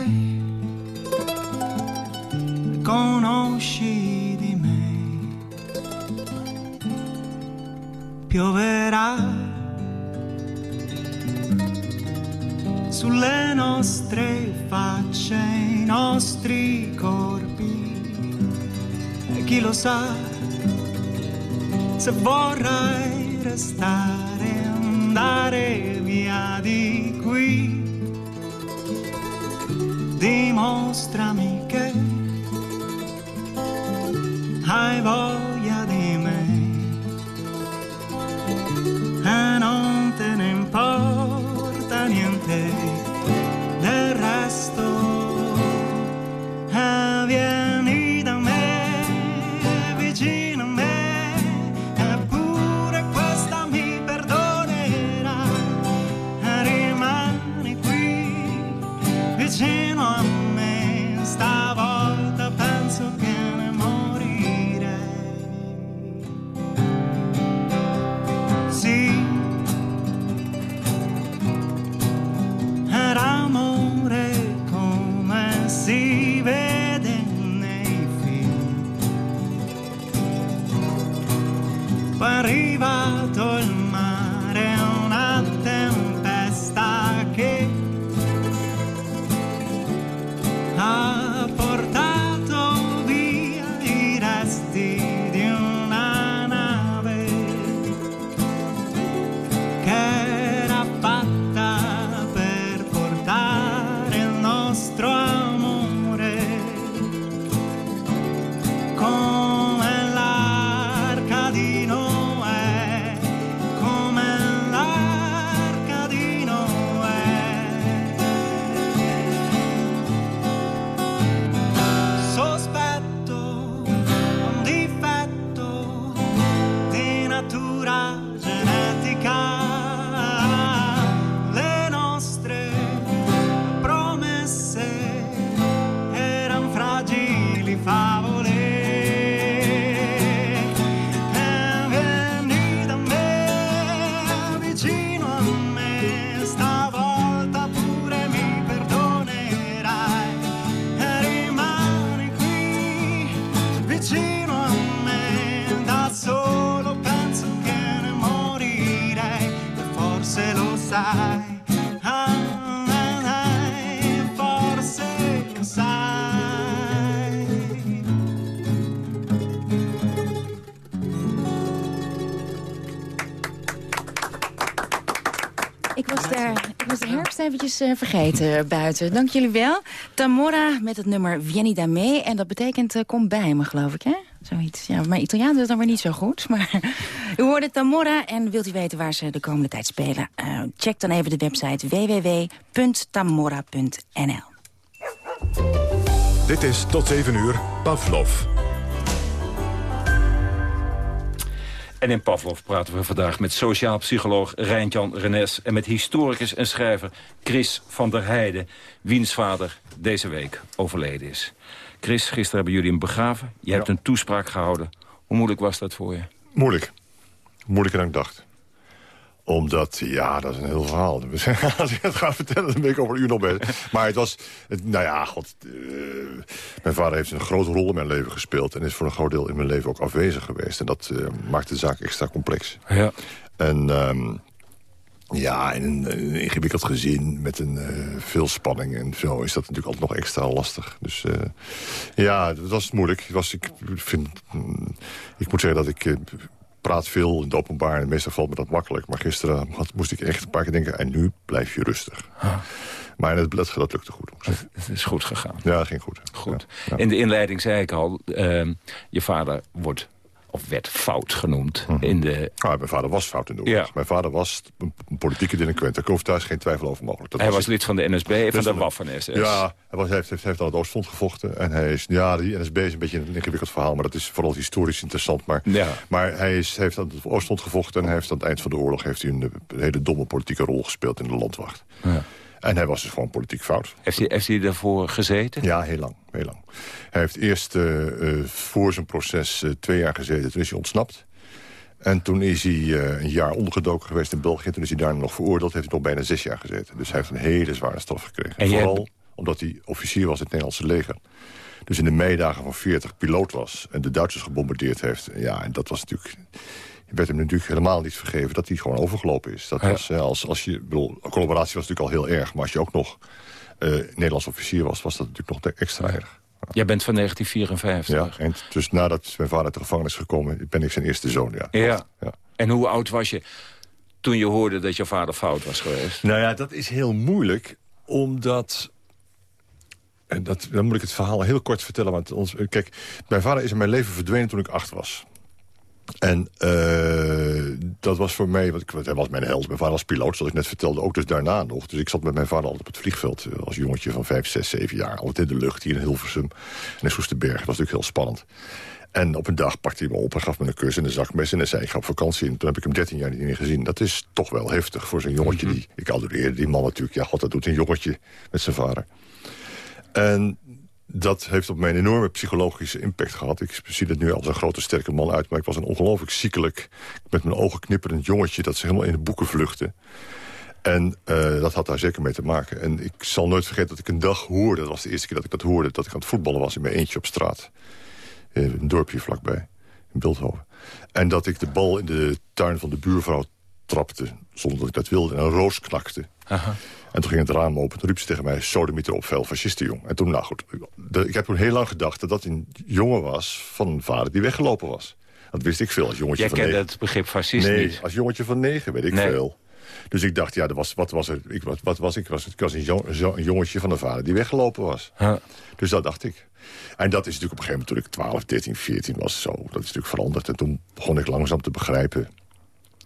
S25: Conosci di me. Pioverà sulle nostre facce, i nostri corpi. E chi lo sa se vorrai restare, andare via di
S26: mostrar. Eh, vergeten buiten. Dank jullie wel. Tamora met het nummer Vieni da me. En dat betekent eh, kom bij me, geloof ik, hè? Zoiets. Ja, mijn Italiaans is dan weer niet zo goed. Maar u hoorde Tamora en wilt u weten waar ze de komende tijd spelen? Eh, check dan even de website www.tamora.nl.
S1: Dit is tot 7 uur Pavlov.
S21: En in Pavlov praten we vandaag met sociaal psycholoog Rijntjan Renes... en met historicus en schrijver Chris van der Heijden... wiens vader deze week overleden is. Chris, gisteren hebben jullie hem begraven. Je hebt een toespraak gehouden. Hoe moeilijk was dat voor je?
S24: Moeilijk. Moeilijker dan ik dacht. Omdat, ja, dat is een heel verhaal. Als ik het ga vertellen, dan ben ik over een uur nog bezig. Maar het was, het, nou ja, god. eh, mijn vader heeft een grote rol in mijn leven gespeeld... en is voor een groot deel in mijn leven ook afwezig geweest. En dat eh, maakt de zaak extra complex.
S21: Ja.
S24: En ehm, ja, in een, een ingewikkeld gezin met een, eh, veel spanning en zo... is dat natuurlijk altijd nog extra lastig. Dus ja, het was moeilijk. Het was, ik, vind, mm, ik moet zeggen dat ik... praat veel in het openbaar en meestal valt me dat makkelijk. Maar gisteren had, moest ik echt een paar keer denken... en nu blijf je rustig. Maar het, dat, dat lukte goed.
S21: Het is goed gegaan.
S24: Ja, dat ging goed.
S21: Goed. In de inleiding zei ik al, ehm, je vader wordt of werd fout genoemd. in de...
S24: Ah, mijn vader was fout in de oorlog. Mijn vader was een, politieke delinquent. Daar hoeft thuis geen twijfel over mogelijk. Dat
S21: hij was
S24: het.
S21: lid van de NSB en van de Waffen-SS.
S24: Ja, hij, was, heeft, heeft, heeft aan het Oostfront gevochten. En hij is, ja, die NSB is een beetje een ingewikkeld verhaal... maar dat is vooral historisch interessant. Maar,
S21: Ja.
S24: maar hij is, heeft aan het Oostfront gevochten... en hij heeft aan het eind van de oorlog heeft hij een, een hele domme politieke rol gespeeld in de landwacht.
S21: Ja.
S24: En hij was dus gewoon politiek fout.
S21: Heeft hij, heeft hij daarvoor gezeten?
S24: Ja, heel lang. Heel lang. Hij heeft eerst eh, eh, voor zijn proces eh, twee jaar gezeten. Toen is hij ontsnapt. En toen is hij een jaar ondergedoken geweest in België. Toen is hij daar nog veroordeeld. Heeft hij nog bijna zes jaar gezeten. Dus hij heeft een hele zware straf gekregen.
S21: En
S24: Vooral omdat hij officier was in het Nederlandse leger. Dus in de meidagen van 40 piloot was. En de Duitsers gebombardeerd heeft. Ja, en dat was natuurlijk... Werd hem natuurlijk helemaal niet vergeven dat hij gewoon overgelopen is. Dat
S21: Ja.
S24: was, eh, als, als je, bedoel, collaboratie was natuurlijk al heel erg. Maar als je ook nog eh, Nederlands officier was, was dat natuurlijk nog extra erg.
S21: Jij bent van 1954.
S24: Ja, en dus nadat mijn vader uit de gevangenis is gekomen... ben ik zijn eerste zoon, ja.
S21: Ja.
S24: Ja.
S21: En hoe oud was je toen je hoorde dat je vader fout was geweest?
S24: Nou ja, dat is heel moeilijk, omdat... En dat, dan moet ik het verhaal heel kort vertellen. Want ons, kijk, mijn vader is in mijn leven verdwenen toen ik acht was. En eh, dat was voor mij, want hij was mijn held. Mijn vader was piloot, zoals ik net vertelde, ook dus daarna nog. Dus ik zat met mijn vader altijd op het vliegveld eh, als jongetje van vijf, zes, zeven jaar. Altijd in de lucht, hier in Hilversum en in Soesterberg. Dat was natuurlijk heel spannend. En op een dag pakte hij me op en gaf me een kus in de zakmes... en dan zei ik, ga op vakantie. En toen heb ik hem 13 jaar niet meer gezien. Dat is toch wel heftig voor zo'n jongetje. die, ik adoreerde die man natuurlijk. Ja, god, dat doet een jongetje met zijn vader. En dat heeft op mij een enorme psychologische impact gehad. Ik zie er nu als een grote, sterke man uit... maar ik was een ongelooflijk ziekelijk, met mijn ogen knipperend jongetje... dat ze helemaal in de boeken vluchtte. En eh, dat had daar zeker mee te maken. En ik zal nooit vergeten dat ik een dag hoorde... dat was de eerste keer dat ik dat hoorde... dat ik aan het voetballen was in mijn eentje op straat. In een dorpje vlakbij, in Beeldhoven. En dat ik de bal in de tuin van de buurvrouw trapte... zonder dat ik dat wilde, en een roos knakte. En toen ging het raam open. Toen riep ze tegen mij, sodemieter op, veel fascisten, jong. En toen, nou goed, de- ik heb toen heel lang gedacht... dat dat een jongen was van een vader die weggelopen was. Dat wist ik veel als jongetje
S21: Jij
S24: van
S21: kende
S24: negen.
S21: het begrip fascist
S24: nee,
S21: niet.
S24: als jongetje van negen weet ik
S21: Nee.
S24: veel. Dus ik dacht, ja, dat was, wat was er? Ik, wat, wat was ik? Was, ik was een, jong- een jongetje van een vader die weggelopen was. Dus dat dacht ik. En dat is natuurlijk op een gegeven moment, toen ik 12, 13, 14 was, zo. Dat is natuurlijk veranderd. En toen begon ik langzaam te begrijpen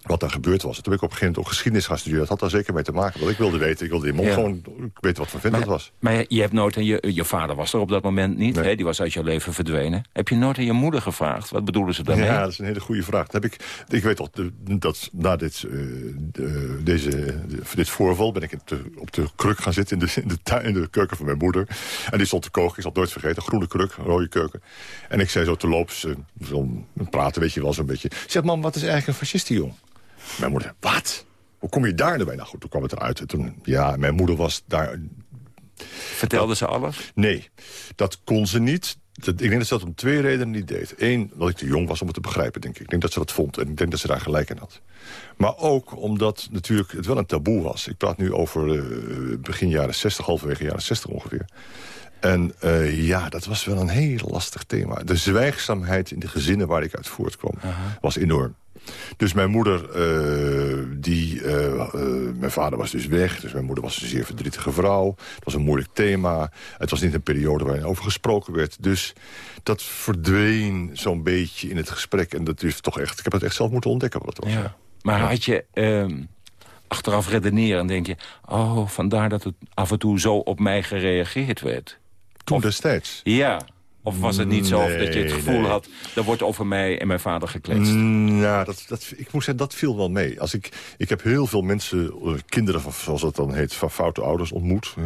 S24: wat er gebeurd was. En toen ben ik op een gegeven moment ook geschiedenis gaan studeren. Dat had daar zeker mee te maken. Want ik wilde weten, ik wilde in mond
S21: Ja.
S24: gewoon weten wat voor vent dat was.
S21: Maar je- hebt nooit aan je, je vader was er op dat moment niet. Hè? Die was uit jouw leven verdwenen. Heb je nooit aan je moeder gevraagd? Wat bedoelen ze daarmee?
S24: Ja, dat is een hele goede vraag. Dat heb ik, ik weet toch, dat na dit, eh, de- deze, de- dit voorval... ben ik op de kruk gaan zitten in de, in, de tuin, in de keuken van mijn moeder. En die stond te koken, ik zal het nooit vergeten. Groene kruk, rode keuken. En ik zei zo te loops, zo praten weet je wel zo'n beetje. Zeg, man, wat is eigenlijk een fascist, die jong? Mijn moeder, wat? Hoe kom je daar nou bij? Nou goed, toen kwam het eruit. En Toen, ja, mijn moeder was daar
S21: Vertelde ze alles?
S24: Nee, dat kon ze niet. Dat- Ik denk dat ze dat om twee redenen niet deed. Eén, dat ik te jong was om het te begrijpen, denk ik. Ik denk dat ze dat vond en ik denk dat ze daar gelijk in had. Maar ook omdat natuurlijk het wel een taboe was. Ik praat nu over eh, begin jaren 60, halverwege jaren 60 ongeveer. En eh, ja, dat was wel een heel lastig thema. De zwijgzaamheid in de gezinnen waar ik uit voortkwam was enorm. Dus mijn moeder, eh, die, eh, mijn vader was dus weg. Dus mijn moeder was een zeer verdrietige vrouw. Het was een moeilijk thema. Het was niet een periode waarin over gesproken werd. Dus dat verdween zo'n beetje in het gesprek. En dat is toch echt, ik heb het echt zelf moeten ontdekken wat het was.
S21: Ja. Maar had je ehm, achteraf redeneren en denk je... oh, vandaar dat het af en toe zo op mij gereageerd werd?
S24: Toen destijds?
S21: Ja. Of was het niet zo of dat je het
S24: Nee,
S21: gevoel
S24: nee.
S21: had... er wordt over mij en mijn vader gekletst?
S24: Nou, dat, dat, ik moet zeggen, dat viel wel mee. Als ik, ik heb heel veel mensen, eh, kinderen van, zoals dat dan heet... van foute ouders ontmoet, eh,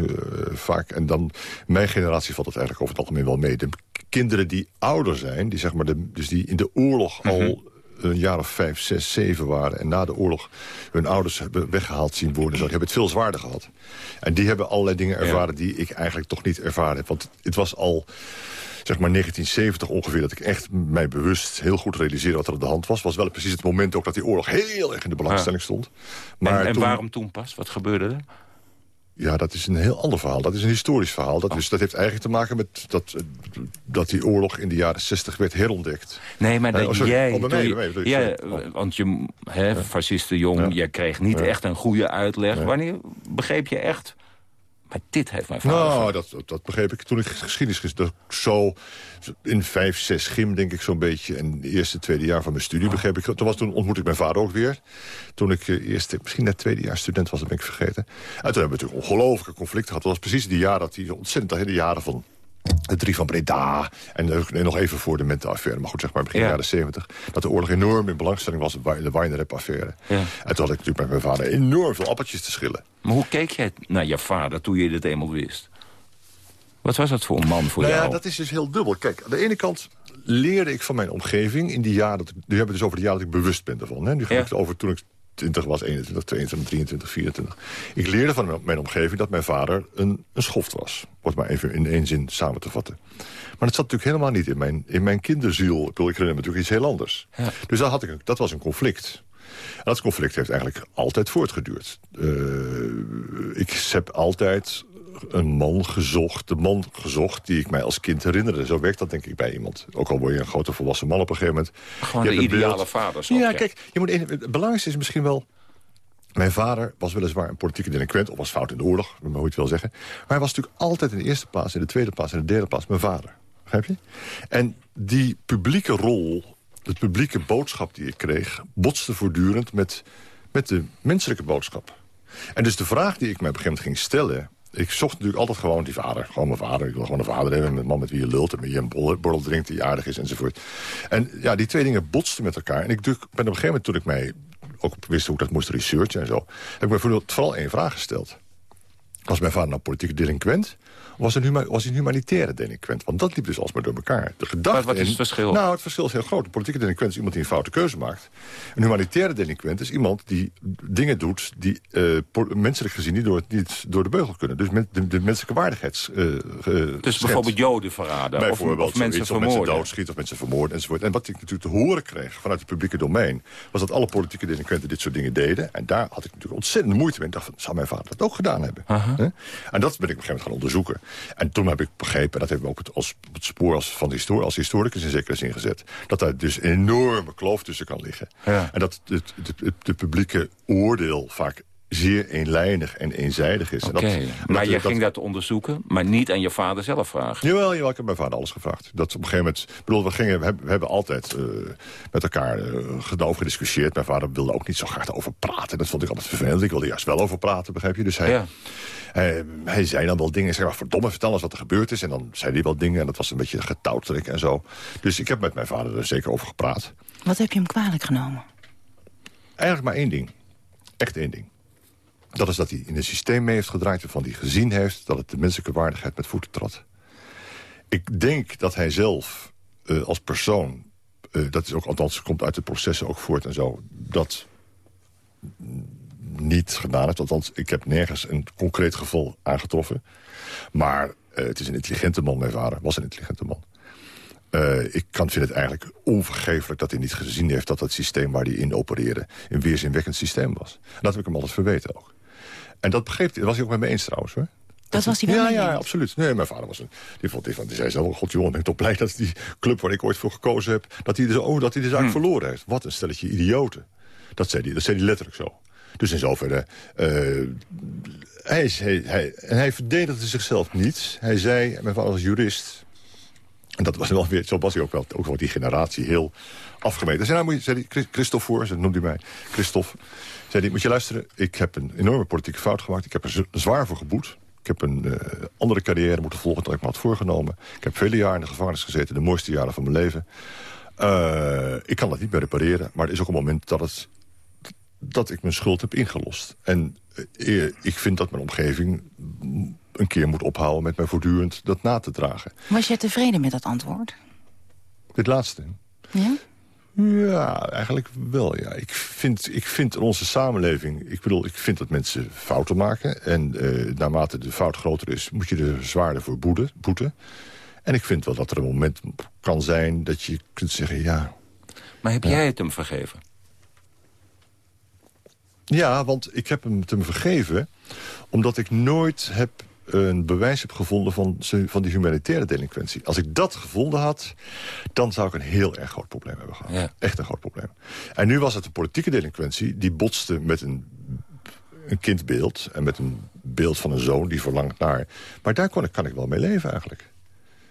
S24: vaak. En dan, mijn generatie valt het eigenlijk over het algemeen wel mee. De kinderen die ouder zijn, die, zeg maar de, dus die in de oorlog al een jaar of vijf, zes, zeven waren... en na de oorlog hun ouders hebben weggehaald zien worden... Zo, die hebben het veel zwaarder gehad. En die hebben allerlei dingen ervaren die ik eigenlijk toch niet ervaren heb. Want het was al zeg maar 1970 ongeveer... dat ik echt mij bewust heel goed realiseerde wat er aan de hand was. was wel precies het moment ook dat die oorlog heel erg in de belangstelling stond. Maar
S21: en en
S24: toen-
S21: waarom toen pas? Wat gebeurde er?
S24: Ja, dat is een heel ander verhaal. Dat is een historisch verhaal. Dat, is, dat heeft eigenlijk te maken met dat, eh, dat die oorlog in de jaren 60 werd herontdekt.
S21: Nee, maar
S24: Eh,
S21: dat
S24: oh,
S21: jij...
S24: Oh,
S21: je-
S24: je,
S21: ja,
S24: sorry. Oh.
S21: want je, hè, fascisten jong, jij kreeg niet
S24: Ja.
S21: echt een goede uitleg. Wanneer begreep je echt Maar dit heeft mijn vader...
S24: Nou, dat, dat, begreep ik toen ik geschiedenis... Dat ik zo in vijf, zes gym, denk ik zo'n beetje... en het eerste, tweede jaar van mijn studie begreep ik... Toen, was, toen ontmoette ik mijn vader ook weer. Toen ik uh, eerst, misschien net tweede jaar student was, dat ben ik vergeten. En toen hebben we natuurlijk ongelooflijke conflicten gehad. Dat was precies die jaren, dat die ontzettend de jaren van de drie van Breda. En, en nog even voor de Mente-affaire. Maar goed, zeg maar begin
S21: Ja.
S24: jaren zeventig. Dat de oorlog enorm in belangstelling was. De Weinrep-affaire.
S21: Ja.
S24: En toen had ik natuurlijk met mijn vader enorm veel appeltjes te schillen.
S21: Maar hoe keek jij naar je vader toen je dit eenmaal wist? Wat was dat voor een man voor
S24: nou
S21: jou?
S24: ja, dat is dus heel dubbel. Kijk, aan de ene kant leerde ik van mijn omgeving in die jaren... Dat, ik- nu hebben we het dus over de jaren dat ik bewust ben ervan. Hè? Nu ga ik het over toen ik 20 was, 21, 22, 23, 24. Ik leerde van mijn omgeving dat mijn vader een, een schoft was. Wordt maar even in één zin samen te vatten. Maar dat zat natuurlijk helemaal niet in mijn, in mijn kinderziel. Ik, herinner me natuurlijk iets heel anders. Dus dat, had ik, dat was een conflict. En dat conflict heeft eigenlijk altijd voortgeduurd. Eh, ik heb altijd een man gezocht, de man gezocht die ik mij als kind herinnerde. Zo werkt dat denk ik bij iemand. Ook al word je een grote volwassen man op een gegeven moment.
S21: Gewoon
S24: Je
S21: de ideale
S24: beeld.
S21: vader. zo,
S24: Ja, kijk, je moet, het belangrijkste is misschien wel... Mijn vader was weliswaar een politieke delinquent... of was fout in de oorlog, hoe je het wil zeggen. Maar hij was natuurlijk altijd in de eerste plaats... in de tweede plaats en de derde plaats mijn vader. Begrijp je? En die publieke rol, de publieke boodschap die ik kreeg... botste voortdurend met, met de menselijke boodschap. En dus de vraag die ik mij op een gegeven moment ging stellen... Ik zocht natuurlijk altijd gewoon die vader. Gewoon mijn vader. Ik wil gewoon een vader hebben. Een man met wie je lult. En met wie je een borrel, drinkt die aardig is enzovoort. En ja, die twee dingen botsten met elkaar. En ik ben op een gegeven moment toen ik mij ook wist hoe ik dat moest researchen en zo... heb ik me vooral- één vraag gesteld. Was mijn vader nou politieke delinquent? Was een was een humanitaire delinquent? Want dat liep dus alsmaar door elkaar. De gedachte
S21: Wat- wat is het verschil?
S24: Nou, het verschil is heel groot. Een politieke delinquent is iemand die een foute keuze maakt. Een humanitaire delinquent is iemand die dingen doet... die eh, menselijk gezien niet door, niet door de beugel kunnen. Dus de, de menselijke waardigheids... eh,
S21: Dus bijvoorbeeld joden verraden. Of,
S24: Bijvoorbeeld
S21: of mensen
S24: zoiets, of mensen
S21: vermoorden.
S24: doodschieten of mensen vermoorden enzovoort. En wat ik natuurlijk te horen kreeg vanuit het publieke domein... was dat alle politieke delinquenten dit soort dingen deden. En daar had ik natuurlijk ontzettend moeite mee. Ik dacht, van, zou mijn vader dat ook gedaan hebben? En dat ben ik op een gegeven moment gaan onderzoeken. En toen heb ik begrepen, en dat heeft me ook het, als, het spoor als, van de histor als historicus in zekere zin gezet... dat daar dus een enorme kloof tussen kan liggen.
S21: Ja.
S24: En dat het, het, het, het publieke oordeel vaak zeer eenlijnig en eenzijdig is. En
S21: Oké, maar je
S24: dat-
S21: ging dat onderzoeken, maar niet aan je vader zelf vragen.
S24: Jawel, jawel, ik heb mijn vader alles gevraagd. Dat op een gegeven moment, ik bedoel, we, gingen, we, hebben, we hebben altijd eh, met elkaar uh, gediscussieerd. Mijn vader wilde ook niet zo graag over praten. Dat vond ik altijd vervelend. Ik wilde juist wel over praten, begrijp je? Dus hij,
S21: Ja.
S24: hij, hij zei dan wel dingen. Ik zei, maar verdomme, vertel eens wat er gebeurd is. En dan zei hij wel dingen en dat was een beetje getouwtrek en zo. Dus ik heb met mijn vader er zeker over gepraat.
S22: Wat heb je hem kwalijk genomen?
S24: Eigenlijk maar één ding. Echt één ding. Dat is dat hij in een systeem mee heeft gedraaid... waarvan hij gezien heeft dat het de menselijke waardigheid met voeten trad. Ik denk dat hij zelf eh, als persoon... eh, dat is ook, althans komt uit de processen ook voort en zo... dat niet gedaan heeft. Althans, ik heb nergens een concreet geval aangetroffen. Maar eh, het is een intelligente man, mijn vader. Was een intelligente man. Ik kan, vind het eigenlijk onvergeeflijk dat hij niet gezien heeft... dat het systeem waar hij in opereerde een weerzinwekkend systeem was. En dat heb ik hem altijd verweten ook. En dat begreep hij, dat was hij ook met me eens trouwens. Hoor.
S22: Dat was hij wel
S24: Ja, ja,
S22: eens?
S24: absoluut. Nee, mijn vader was een... Die, vond, die, van- die zei zelf, god jongen, ben ik toch blij dat die club waar ik ooit voor gekozen heb... dat hij de, oh, dat hij de zaak verloren heeft. Wat een stelletje idioten. Dat zei hij, dat zei hij letterlijk zo. Dus in zoverre... eh, hij, is, hij, hij, en hij verdedigde zichzelf niet. Hij zei, mijn vader was jurist... En dat was wel weer, zo was hij ook wel, ook wel die generatie heel afgemeten. Zei, nou, moet je, zei hij, Chris- Christophe voor, zo noemde hij mij, Christophe. Zei hij, moet je luisteren, ik heb een enorme politieke fout gemaakt. Ik heb er zwaar voor geboet. Ik heb een eh, andere carrière moeten volgen dan ik me had voorgenomen. Ik heb vele jaren in de gevangenis gezeten, de mooiste jaren van mijn leven. Eh, ik kan dat niet meer repareren, maar er is ook een moment dat, het, dat ik mijn schuld heb ingelost. En eh, ik vind dat mijn omgeving een keer moet ophouden met mij voortdurend dat na te dragen.
S22: Was je tevreden met dat antwoord?
S24: Dit laatste.
S22: Ja?
S24: Ja, eigenlijk wel, ja. Ik vind, ik vind in onze samenleving... Ik bedoel, ik vind dat mensen fouten maken. En eh, naarmate de fout groter is, moet je er zwaarder voor boeten, boeten. En ik vind wel dat er een moment kan zijn dat je kunt zeggen... ja,
S21: Maar heb jij het hem vergeven?
S24: Ja, want ik heb hem te hem vergeven... omdat ik nooit heb een bewijs heb gevonden van, van die humanitaire delinquentie. Als ik dat gevonden had, dan zou ik een heel erg groot probleem hebben gehad. Echt een groot probleem. En nu was het een politieke delinquentie... die botste met een een kindbeeld en met een beeld van een zoon die verlangt naar... Maar daar kon ik, kan ik wel mee leven eigenlijk.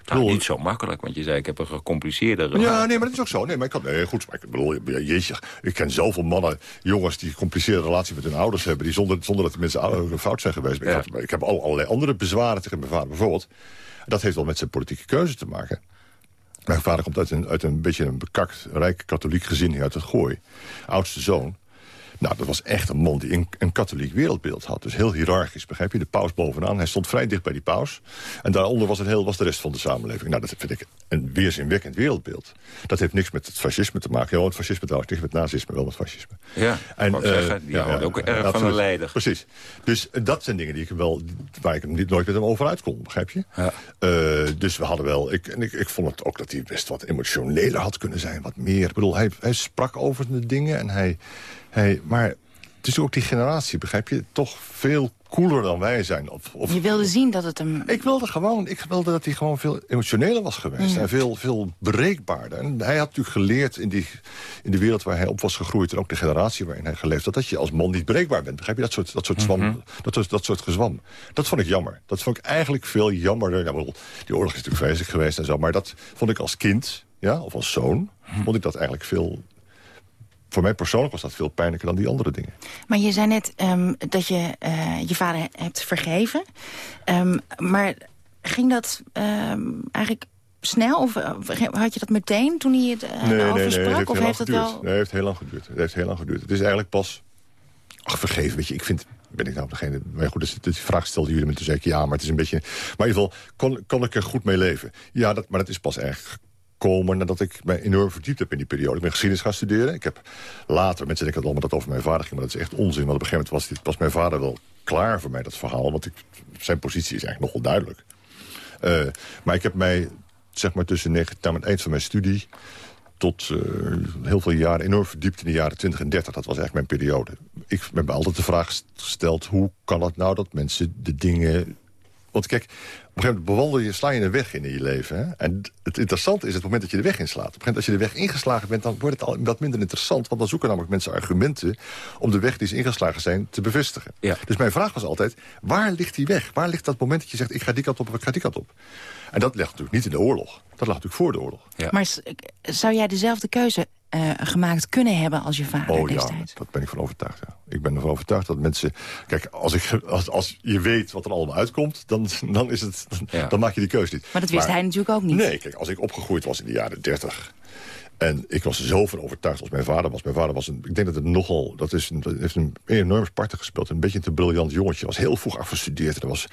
S21: Nou, niet zo makkelijk, want je zei ik heb een gecompliceerde relatie.
S24: Ja, nee, maar dat is ook zo. Nee, maar ik kan, nee, goed, maar ik bedoel, jeetje, ik ken zoveel mannen, jongens die gecompliceerde relatie met hun ouders hebben, die zonder, zonder dat de mensen fout zijn geweest. Maar Ik, heb, ik heb al, allerlei andere bezwaren tegen mijn vader. Bijvoorbeeld, dat heeft wel met zijn politieke keuze te maken. Mijn vader komt uit een, uit een beetje een bekakt, rijk katholiek gezin hier uit het Gooi. Oudste zoon. Nou, dat was echt een man die een, een katholiek wereldbeeld had. Dus heel hiërarchisch, begrijp je? De paus bovenaan. Hij stond vrij dicht bij die paus. En daaronder was, het heel, was de rest van de samenleving. Nou, dat vind ik een weerzinwekkend wereldbeeld. Dat heeft niks met het fascisme te maken. Ja, het fascisme trouwens, niks met nazisme, wel met fascisme.
S21: Ja,
S24: En,
S21: wou ik
S24: eh,
S21: zeggen, die houden ook erg van een leider.
S24: Precies. Dus eh, dat zijn dingen die ik wel, waar ik niet, nooit met hem over uit kon, begrijp je? Eh, dus we hadden wel... Ik, en ik, ik vond het ook dat hij best wat emotioneler had kunnen zijn. Wat meer. Ik bedoel, hij, hij sprak over de dingen en hij... hij maar het is ook die generatie, begrijp je? Toch veel cooler dan wij zijn. Of, of,
S22: Je wilde zien dat het hem...
S24: ik wilde gewoon, ik wilde dat hij gewoon veel emotioneler was geweest.
S22: Ja.
S24: En veel, veel bereikbaarder. En hij had natuurlijk geleerd in, die, in de wereld waar hij op was gegroeid... en ook de generatie waarin hij geleefd had... dat je als man niet bereikbaar bent. Begrijp je? Dat soort, dat soort, zwam, dat, soort- dat soort gezwam. Dat vond ik jammer. Dat vond ik eigenlijk veel jammerder. Nou, die oorlog is natuurlijk vreselijk geweest en zo. Maar dat vond ik als kind, ja, of als zoon... vond ik dat eigenlijk veel... Voor mij persoonlijk was dat veel pijnlijker dan die andere dingen.
S22: Maar je zei net ehm, dat je eh, je vader hebt vergeven. Ehm, maar ging dat ehm, eigenlijk snel? Of eh, had je dat meteen toen hij het uh, over sprak?
S24: heeft
S22: of heeft het wel...
S24: Nee, heeft heel lang geduurd. Het heeft heel lang geduurd. Het is eigenlijk pas... Ach, vergeven, weet je, ik vind... Ben ik nou degene... Maar goed, dus, die vraag stelde jullie me toen zei ik ja, maar het is een beetje... Maar in ieder geval, kon, kon ik er goed mee leven? Ja, dat, maar dat is pas echt gekomen nadat ik me enorm verdiept heb in die periode. Ik ben geschiedenis gaan studeren. Ik heb later, mensen denken allemaal dat over mijn vader ging... maar dat is echt onzin, want op een gegeven moment was, dit, was mijn vader wel klaar voor mij, dat verhaal. Want ik, zijn positie is eigenlijk nogal duidelijk. Eh, maar ik heb mij, zeg maar tussen negen, nou, het eind van mijn studie tot eh, heel veel jaren enorm verdiept in de jaren 20 en 30. Dat was eigenlijk mijn periode. Ik heb me altijd de vraag gesteld... hoe kan het nou dat mensen de dingen... Want kijk, op een gegeven moment bewandel je, sla je een weg in in je leven. Hè? En het interessante is het moment dat je de weg inslaat. Op een gegeven moment als je de weg ingeslagen bent... dan wordt het al wat minder interessant. Want dan zoeken namelijk mensen argumenten... om de weg die ze ingeslagen zijn te bevestigen. Dus mijn vraag was altijd, waar ligt die weg? Waar ligt dat moment dat je zegt, ik ga die kant op of ik ga die kant op? En dat ligt natuurlijk niet in de oorlog. Dat lag natuurlijk voor de oorlog.
S22: Maar zou jij dezelfde keuze eh, gemaakt kunnen hebben als je vader
S24: Oh ja, dat ben ik van overtuigd. Ja. Ik ben ervan overtuigd dat mensen... Kijk, als, ik, als, als je weet wat er allemaal uitkomt... dan, dan, is het, dan, dan maak je die keuze niet.
S22: Maar dat wist hij natuurlijk ook niet.
S24: Nee, kijk, als ik opgegroeid was in de jaren 30... En ik was zo van overtuigd als mijn vader was. Mijn vader was een, ik denk dat het nogal, dat, is heeft een enorm Sparta gespeeld. Een beetje een te briljant jongetje. Was heel vroeg afgestudeerd. En was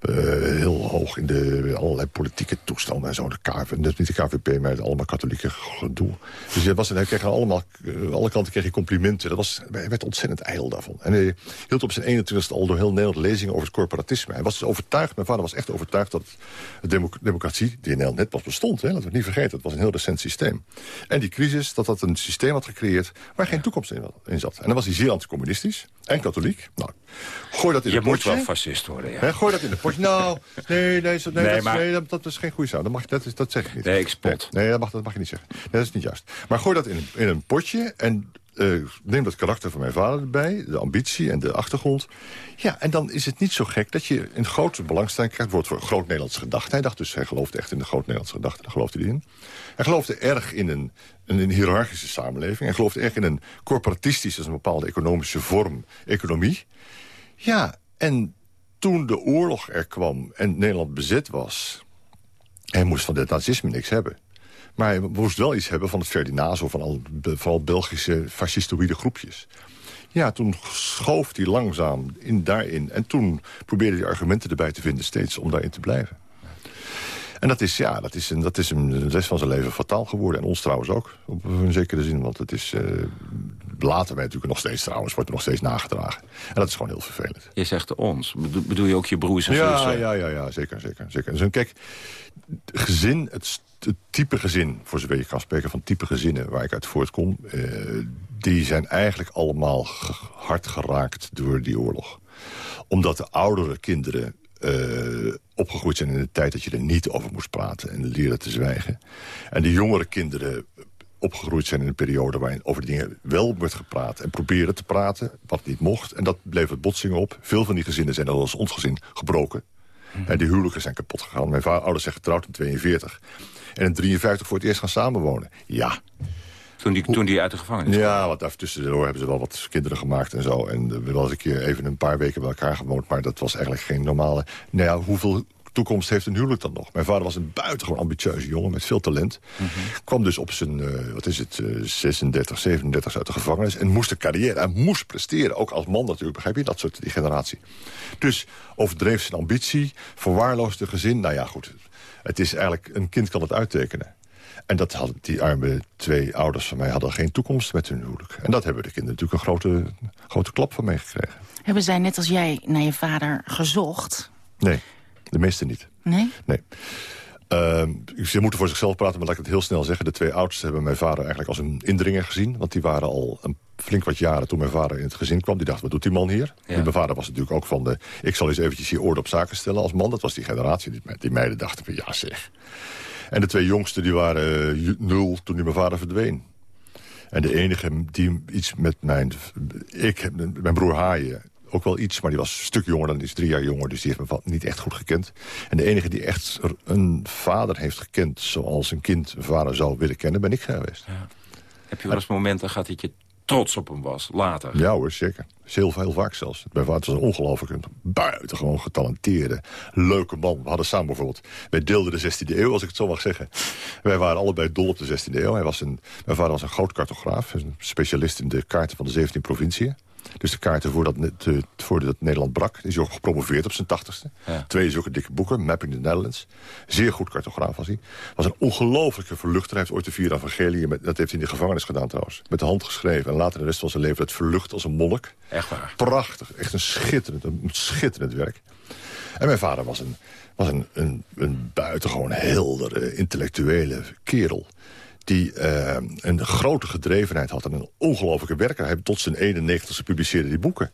S24: eh, heel hoog in de allerlei politieke toestanden en zo. De KV, dus niet de KVP, maar het allemaal katholieke gedoe. Dus hij, was, hij kreeg allemaal, eh, alle kanten kreeg hij complimenten. Dat was, hij werd ontzettend ijdel daarvan. En hij hield op zijn 21ste al door heel Nederland lezingen over het corporatisme. Hij was dus overtuigd, mijn vader was echt overtuigd dat de democ- democratie, die in Nederland net pas bestond, hè, laten we het niet vergeten, het was een heel recent systeem. En die crisis, dat dat een systeem had gecreëerd waar geen toekomst in, zat. En dan was hij zeer anticommunistisch en katholiek. Nou, gooi dat in
S21: Je
S24: een
S21: moet wel fascist worden, ja.
S24: Gooi dat in de potje. Nou, nee, nee, nee,
S21: Nee,
S24: dat,
S21: maar-
S24: nee dat, dat is geen goede zaak. Dat, mag, dat, is, dat zeg ik niet.
S21: Nee, ik spot.
S24: Nee, nee, dat, mag, dat mag je niet zeggen. Nee, dat is niet juist. Maar gooi dat in, in een potje en eh, neem dat karakter van mijn vader erbij. De ambitie en de achtergrond. Ja, en dan is het niet zo gek dat je een grote belangstelling krijgt. Wordt voor groot Nederlands gedachte. Hij dacht dus, hij geloofde echt in de groot Nederlandse gedachte. Daar geloofde hij in. Hij geloofde erg in een, een, een hiërarchische samenleving. Hij geloofde erg in een corporatistische, dus een bepaalde economische vorm, economie. Ja, en toen de oorlog er kwam en Nederland bezet was... hij moest van het nazisme niks hebben. Maar hij moest wel iets hebben van het Ferdinand... van al, vooral Belgische fascistoïde groepjes. Ja, toen schoof hij langzaam in, daarin. En toen probeerde hij argumenten erbij te vinden steeds om daarin te blijven. En dat is, ja, dat is, een, dat is hem de rest van zijn leven fataal geworden. En ons trouwens ook, op een zekere zin. Want het is, eh, later wij natuurlijk nog steeds trouwens, wordt er nog steeds nagedragen. En dat is gewoon heel vervelend.
S21: Je zegt ons. Bedoel, je ook je broers en
S24: Ja,
S21: zussen?
S24: ja, ja, ja, zeker, zeker, zeker. Dus een, kijk, gezin, het, het type gezin, voor zover je kan spreken van type gezinnen waar ik uit voortkom, eh, die zijn eigenlijk allemaal hard geraakt door die oorlog. Omdat de oudere kinderen eh, opgegroeid zijn in de tijd dat je er niet over moest praten en leren te zwijgen. En de jongere kinderen opgegroeid zijn in een periode... waarin over die dingen wel werd gepraat. En proberen te praten, wat niet mocht. En dat bleef het botsingen op. Veel van die gezinnen zijn, als ons gezin, gebroken. En die huwelijken zijn kapot gegaan. Mijn ouders zijn getrouwd in 42. En in 53 voor het eerst gaan samenwonen. Ja,
S21: Toen die, toen die uit de gevangenis
S24: ja, want daartussendoor hebben ze wel wat kinderen gemaakt en zo. En we wel eens een keer even een paar weken bij elkaar gewoond. Maar dat was eigenlijk geen normale... Nou ja, hoeveel toekomst heeft een huwelijk dan nog? Mijn vader was een buitengewoon ambitieuze jongen met veel talent. Kwam dus op zijn, eh, wat is het, eh, 36, 37 uit de gevangenis. En moest een carrière, hij moest presteren. Ook als man natuurlijk, begrijp je? Dat soort, die generatie. Dus overdreef zijn ambitie, verwaarloosde gezin. Nou ja, goed. Het is eigenlijk, een kind kan het uittekenen. En dat hadden die arme twee ouders van mij hadden geen toekomst met hun huwelijk. En dat hebben de kinderen natuurlijk een grote, grote klap van meegekregen.
S22: Hebben zij net als jij naar je vader gezocht?
S24: Nee, de meeste niet.
S22: Nee?
S24: Nee. Ehm, ze moeten voor zichzelf praten, maar laat ik het heel snel zeggen. De twee oudsten hebben mijn vader eigenlijk als een indringer gezien. Want die waren al een flink wat jaren toen mijn vader in het gezin kwam. Die dacht, wat doet die man hier?
S21: Ja.
S24: Mijn vader was natuurlijk ook van de... ik zal eens eventjes hier orde op zaken stellen als man. Dat was die generatie. Die, die meiden dachten van, ja zeg. En de twee jongsten die waren eh, nul toen die mijn vader verdween. En de enige die iets met mijn... Ik, heb- mijn broer Haaien, ook wel iets, maar die was een stuk jonger dan die is drie jaar jonger, dus die heeft me niet echt goed gekend. En de enige die echt een vader heeft gekend zoals een kind een vader zou willen kennen, ben ik geweest.
S21: Heb je wel eens momenten gehad dat je trots op hem was, later?
S24: Ja hoor, zeker. Heel, heel vaak zelfs. Mijn vader was een ongelooflijk buitengewoon getalenteerde, leuke man. We hadden samen bijvoorbeeld... Wij deelden de 16e eeuw, als ik het zo mag zeggen. Wij waren allebei dol op de 16e eeuw. Hij was een, mijn vader was een groot cartograaf. Een specialist in de kaarten van de 17 provinciën. Dus de kaarten voordat, te- voordat Nederland brak. Is hij ook gepromoveerd op zijn tachtigste.
S21: Ja.
S24: Twee zulke dikke boeken, Mapping the Netherlands. Zeer goed cartograaf was hij. Was een ongelofelijke verluchter. Hij heeft ooit de vier evangeliën, met, dat heeft hij in de gevangenis gedaan trouwens. Met de hand geschreven. En later de rest van zijn leven het verlucht als een monnik.
S21: Echt waar?
S24: Prachtig. Echt een schitterend, een schitterend werk. En mijn vader was een, was een, een, een buitengewoon heldere, intellectuele kerel. Die eh, een grote gedrevenheid had en een ongelofelijke werker. Hij tot zijn 91ste publiceerde die boeken.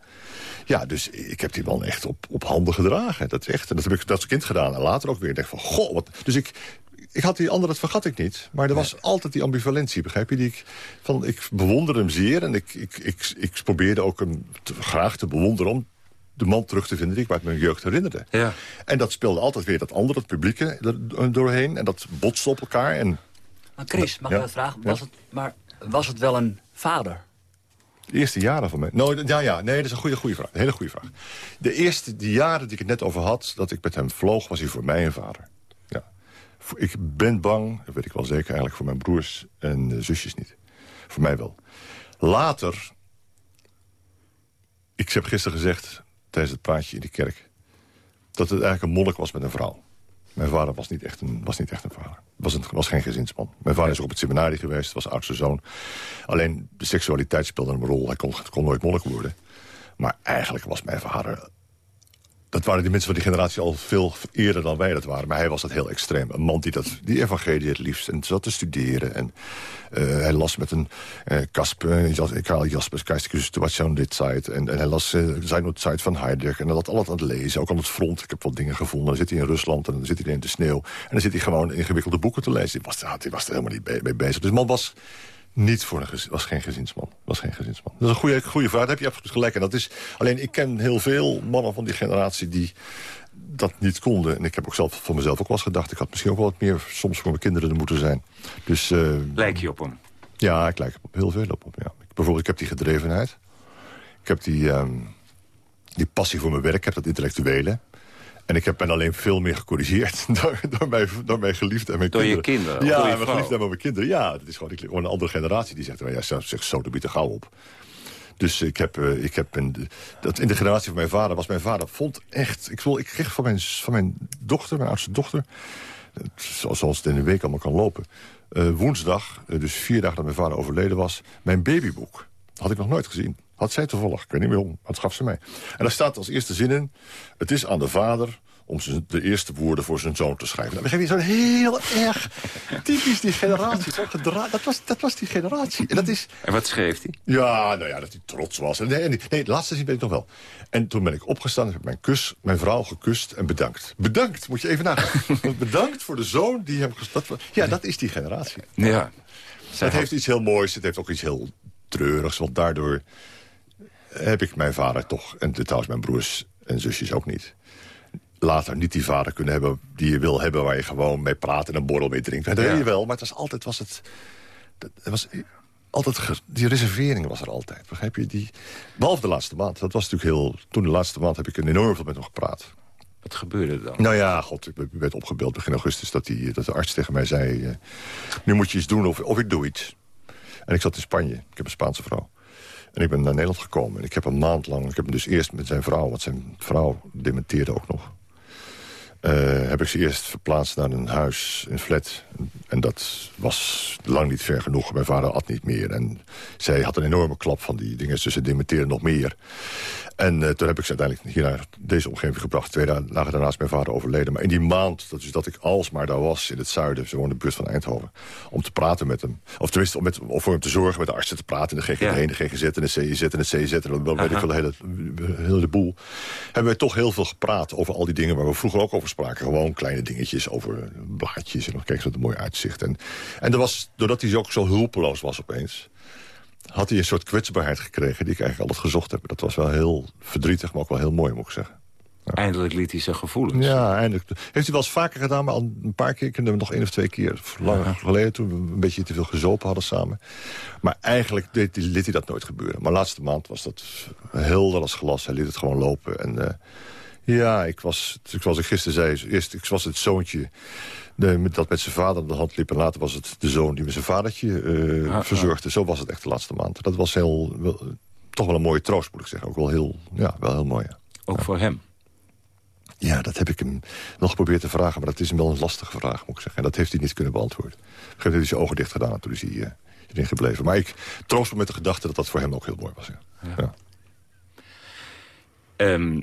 S24: Ja, dus ik heb die man echt op, op handen gedragen. Dat is echt. En dat heb ik als kind gedaan. En later ook weer. Ik dacht van, goh, wat... Dus ik, ik had die andere, dat vergat ik niet. Maar er was altijd die ambivalentie, begrijp je? Die ik, van, ik bewonder hem zeer. En ik, ik, ik, ik probeerde ook hem te- graag te bewonderen... om de man terug te vinden die ik uit mijn jeugd herinnerde.
S21: Ja.
S24: En dat speelde altijd weer dat andere, het publieke, er doorheen. En dat botste op elkaar. En
S23: Maar Chris, mag
S24: Ja.
S23: ik wat vragen?
S24: Ja.
S23: Was het, maar was het wel een vader?
S24: De eerste jaren van mij. Nou, ja, ja, nee, dat is een goede, goede vraag. Een hele goede vraag. De eerste die jaren die ik het net over had, dat ik met hem vloog, was hij voor mij een vader. Ja. Ik ben bang, dat weet ik wel zeker, eigenlijk voor mijn broers en zusjes niet. Voor mij wel. Later, ik heb gisteren gezegd, tijdens het praatje in de kerk, dat het eigenlijk een monnik was met een vrouw. Mijn vader was niet echt een, was niet echt een vader. Was, een, was geen gezinsman. Mijn vader is ook op het seminarie geweest, was oudste zoon. Alleen de seksualiteit speelde een rol. Hij kon, kon nooit monnik worden. Maar eigenlijk was mijn vader... Dat waren die mensen van die generatie al veel eerder dan wij dat waren. Maar hij was dat heel extreem. Een man die, dat, die evangelie het liefst en zat te studeren. En eh, hij las met een uh, Kasper, Jas- Karl Jaspers, Geistige Situation dit site. En, en hij las uh, zijn site van Heidegger. En hij had alles aan het lezen, ook aan het front. Ik heb wat dingen gevonden. Dan zit hij in Rusland en dan zit hij in de sneeuw. En dan zit hij gewoon ingewikkelde boeken te lezen. Hij was, hij was er helemaal niet mee, bezig. Dus man was niet voor een was geen gezinsman. Was geen gezinsman. Dat is een goede, goede vraag. Daar heb je absoluut gelijk. En dat is, alleen ik ken heel veel mannen van die generatie die dat niet konden. En ik heb ook zelf voor mezelf ook wel eens gedacht... ik had misschien ook wel wat meer soms voor mijn kinderen er moeten zijn. Dus, eh,
S21: Lijk je op hem?
S24: ja, ik lijk op heel veel op hem. Ja. Ik, bijvoorbeeld, ik heb die gedrevenheid. Ik heb die, ehm, die passie voor mijn werk. Ik heb dat intellectuele. En ik heb ben alleen veel meer gecorrigeerd door, door, mijn, door mijn geliefde en mijn
S21: Door je
S24: kinderen.
S21: kinderen,
S24: Ja,
S21: door je
S24: mijn geliefde en mijn kinderen. Ja, dat is gewoon, ik, een andere generatie die zegt... "Oh, ja, zeg zo, doe je gauw op. Dus ik heb, eh, ik heb een, dat in de generatie van mijn vader was mijn vader vond echt. Ik, wil, ik kreeg van mijn, van mijn dochter, mijn oudste dochter, eh, zo- zoals het in een week allemaal kan lopen. eh, woensdag, dus vier dagen dat mijn vader overleden was, mijn babyboek. Had ik nog nooit gezien. Had zij toevallig, ik weet niet meer hoe, wat gaf ze mij. En daar staat als eerste zin in: Het is aan de vader om de eerste woorden voor zijn zoon te schrijven. Nou, dan geef je zo'n heel erg typisch die generatie. dat, was, dat was die generatie. En dat is,
S21: En wat schreef hij?
S24: ja, nou ja, dat hij trots was. En Nee, nee, nee, het laatste zin weet ik nog wel. En toen ben ik opgestaan en heb mijn, kus, mijn vrouw gekust en bedankt. Bedankt, moet je even nagaan. Bedankt voor de zoon die hem... ges- Dat, wa- ja, dat is die generatie.
S21: Ja.
S24: Het heeft iets heel moois, het heeft ook iets heel treurigs. Want daardoor heb ik mijn vader toch... en trouwens mijn broers en zusjes ook niet... later niet die vader kunnen hebben die je wil hebben... waar je gewoon mee praat en een borrel mee drinkt. Dat
S21: Ja.
S24: weet je wel, maar het was altijd... Was het, dat, het was altijd die reservering was er altijd, begrijp je? Die, behalve de laatste maand. Dat was natuurlijk heel... Toen de laatste maand heb ik een enorm veel met hem gepraat.
S21: Wat gebeurde er dan?
S24: Nou ja, god, ik werd opgebeld begin augustus... dat, die, dat de arts tegen mij zei... eh, nu moet je iets doen of, of ik doe iets. En ik zat in Spanje. Ik heb een Spaanse vrouw. En ik ben naar Nederland gekomen. En ik heb een maand lang... Ik heb hem dus eerst met zijn vrouw... want zijn vrouw dementeerde ook nog... eh, heb ik ze eerst verplaatst naar een huis, een flat. En dat was lang niet ver genoeg. Mijn vader at niet meer. En zij had een enorme klap van die dingen. Dus ze dementeerde nog meer. En eh, toen heb ik ze uiteindelijk hier naar deze omgeving gebracht. Twee dagen daarnaast mijn vader overleden. Maar in die maand, dat, is dat ik alsmaar daar was in het zuiden... ze woonde in de buurt van Eindhoven, om te praten met hem. Of tenminste, om, met, om voor hem te zorgen, met de artsen te praten... in de GGD, en de GGZ, en de CIZ en de CZ... en dan weet ik veel, de hele, de hele boel. Hebben we toch heel veel gepraat over al die dingen... waar we vroeger ook over spraken. Gewoon kleine dingetjes over blaadjes. En nog kijk, wat een mooi uitzicht. En, en er was, doordat hij ook zo hulpeloos was opeens had hij een soort kwetsbaarheid gekregen... die ik eigenlijk altijd gezocht heb. Dat was wel heel verdrietig, maar ook wel heel mooi, moet ik zeggen.
S21: Eindelijk liet hij zijn gevoelens.
S24: Ja, eindelijk. Heeft hij wel eens vaker gedaan, maar al een paar keer... Ik hem nog één of twee keer, lang geleden... toen we een beetje te veel gezopen hadden samen. Maar eigenlijk deed, liet hij dat nooit gebeuren. Maar laatste maand was dat helder als glas. Hij liet het gewoon lopen. En eh, ja, ik was, zoals ik gisteren zei... Eerst, ik was het zoontje met- dat met zijn vader aan de hand liep... en later was het de zoon die met zijn vadertje eh,
S21: Ah,
S24: verzorgde. Zo was het echt de laatste maand. Dat was heel, wel, toch wel een mooie troost, moet ik zeggen. Ook wel heel, ja, wel heel mooi, ja.
S21: Ook voor hem?
S24: Ja, dat heb ik hem nog geprobeerd te vragen. Maar dat is hem wel een lastige vraag, moet ik zeggen. En dat heeft hij niet kunnen beantwoorden. Op een gegeven moment heeft hij zijn ogen dicht gedaan. en Toen is hij eh, erin gebleven. Maar ik troost me met de gedachte dat dat voor hem ook heel mooi was. Ja. Ja.
S21: Ehm,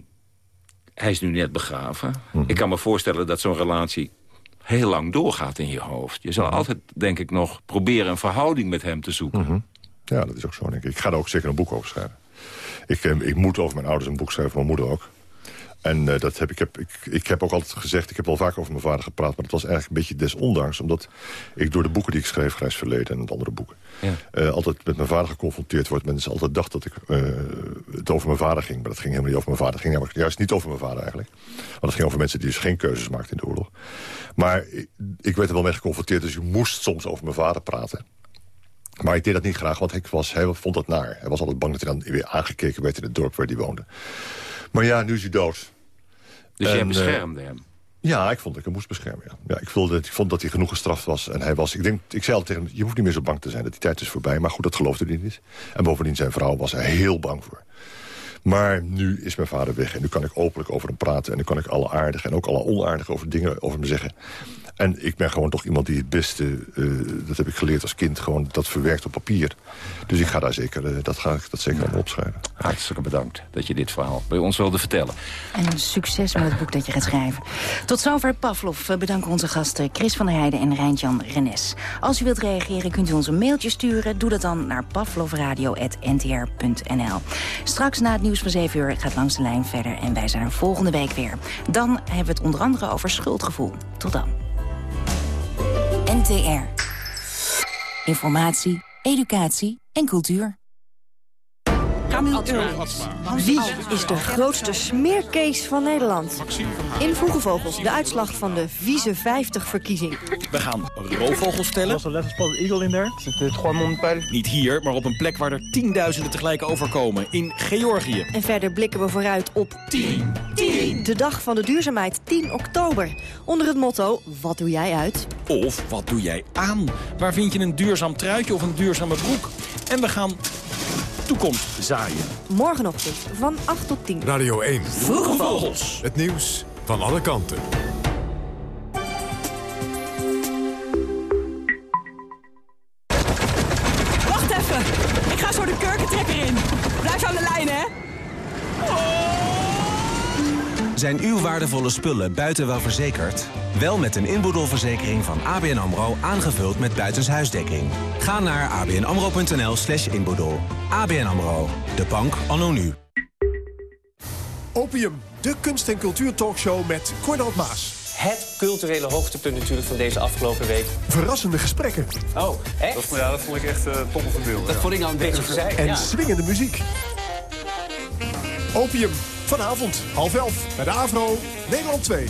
S21: hij is nu net begraven.
S24: Mhm.
S21: Ik kan me voorstellen dat zo'n relatie heel lang doorgaat in je hoofd. Je zal
S24: Mhm.
S21: altijd, denk ik, nog proberen een verhouding met hem te zoeken.
S24: Mhm. Ja, dat is ook zo, denk ik. Ik ga er ook zeker een boek over schrijven. Ik, eh, ik moet over mijn ouders een boek schrijven, mijn moeder ook. En eh, dat heb, ik, heb, ik, ik heb ook altijd gezegd, ik heb wel vaak over mijn vader gepraat... maar het was eigenlijk een beetje desondanks. Omdat ik door de boeken die ik schreef, Grijs Verleden en andere boeken...
S21: Ja.
S24: eh, altijd met mijn vader geconfronteerd word. Mensen altijd dachten dat ik, eh, het over mijn vader ging. Maar dat ging helemaal niet over mijn vader. Het ging helemaal- juist niet over mijn vader eigenlijk. Want het ging over mensen die dus geen keuzes maakten in de oorlog. Maar ik, werd er wel mee geconfronteerd. Dus ik moest soms over mijn vader praten. Maar ik deed dat niet graag, want ik was, hij vond dat naar. Hij was altijd bang dat hij dan weer aangekeken werd in het dorp waar hij woonde. Maar ja, nu is hij dood.
S21: Dus
S24: En,
S21: jij
S24: eh,
S21: beschermde hem?
S24: Ja, ik vond dat ik hem moest beschermen. Ja. Ja, ik, voelde, ik vond dat hij genoeg gestraft was. En hij was, ik, denk, ik zei altijd tegen hem, je hoeft niet meer zo bang te zijn. Dat die tijd is voorbij. Maar goed, dat geloofde hij niet. En bovendien zijn vrouw was er heel bang voor. Maar nu is mijn vader weg. En nu kan ik openlijk over hem praten. En nu kan ik alle aardige en ook alle onaardige over dingen over hem zeggen. En ik ben gewoon toch iemand die het beste, eh, dat heb ik geleerd als kind, gewoon dat verwerkt op papier. Dus ik ga daar zeker, eh, dat ga ik dat zeker aan opschrijven.
S21: Hartstikke bedankt dat je dit verhaal bij ons wilde vertellen.
S22: En succes met het boek dat je gaat schrijven. Tot zover Pavlov. We bedanken onze gasten Chris van der Heijden en Rijntjan Renes. Als u wilt reageren kunt u ons een mailtje sturen. Doe dat dan naar pavlovradio.ntr.nl. Straks na het nieuws van 7 uur gaat Langs de Lijn verder. En wij zijn er volgende week weer. Dan hebben we het onder andere over schuldgevoel. Tot dan. NTR. Informatie, educatie en cultuur.
S27: Camille Eurlings. Wie is de grootste smeerkees van Nederland? In Vroege Vogels, de uitslag van de Vieze 50-verkiezing.
S28: We gaan roofvogels tellen. Was een letter eagle in there? Niet hier, maar op een plek waar er tienduizenden tegelijk overkomen. In Georgië.
S27: En verder blikken we vooruit op 10. 10. De dag van de duurzaamheid, 10 oktober. Onder het motto, wat doe jij uit?
S28: Of wat doe jij aan? Waar vind je een duurzaam truitje of een duurzame broek? En we gaan toekomst zaaien.
S27: Morgenochtend van 8 tot 10.
S1: Radio 1.
S27: Vroege Vogels.
S1: Het nieuws van alle kanten.
S29: Zijn uw waardevolle spullen buiten wel verzekerd? Wel met een inboedelverzekering van ABN AMRO aangevuld met buitenshuisdekking. Ga naar abnamro.nl slash inboedel. ABN AMRO, de bank anno nu.
S30: Opium, de kunst- en cultuurtalkshow met Cornald Maas.
S26: het culturele hoogtepunt natuurlijk van deze afgelopen week.
S1: Verrassende gesprekken.
S26: Oh, echt?
S1: Dat, ja, dat vond ik echt uh, top of beeld.
S26: Dat vond ik nou een beetje gezegd.
S1: En
S26: ja.
S1: swingende muziek. Opium, vanavond, half elf, bij de AVRO, Nederland 2.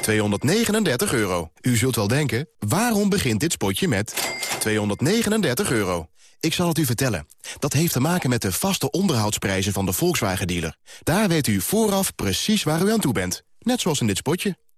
S29: 239 euro. U zult wel denken, waarom begint dit spotje met 239 euro? Ik zal het u vertellen. Dat heeft te maken met de vaste onderhoudsprijzen van de Volkswagen-dealer. Daar weet u vooraf precies waar u aan toe bent. Net zoals in dit spotje.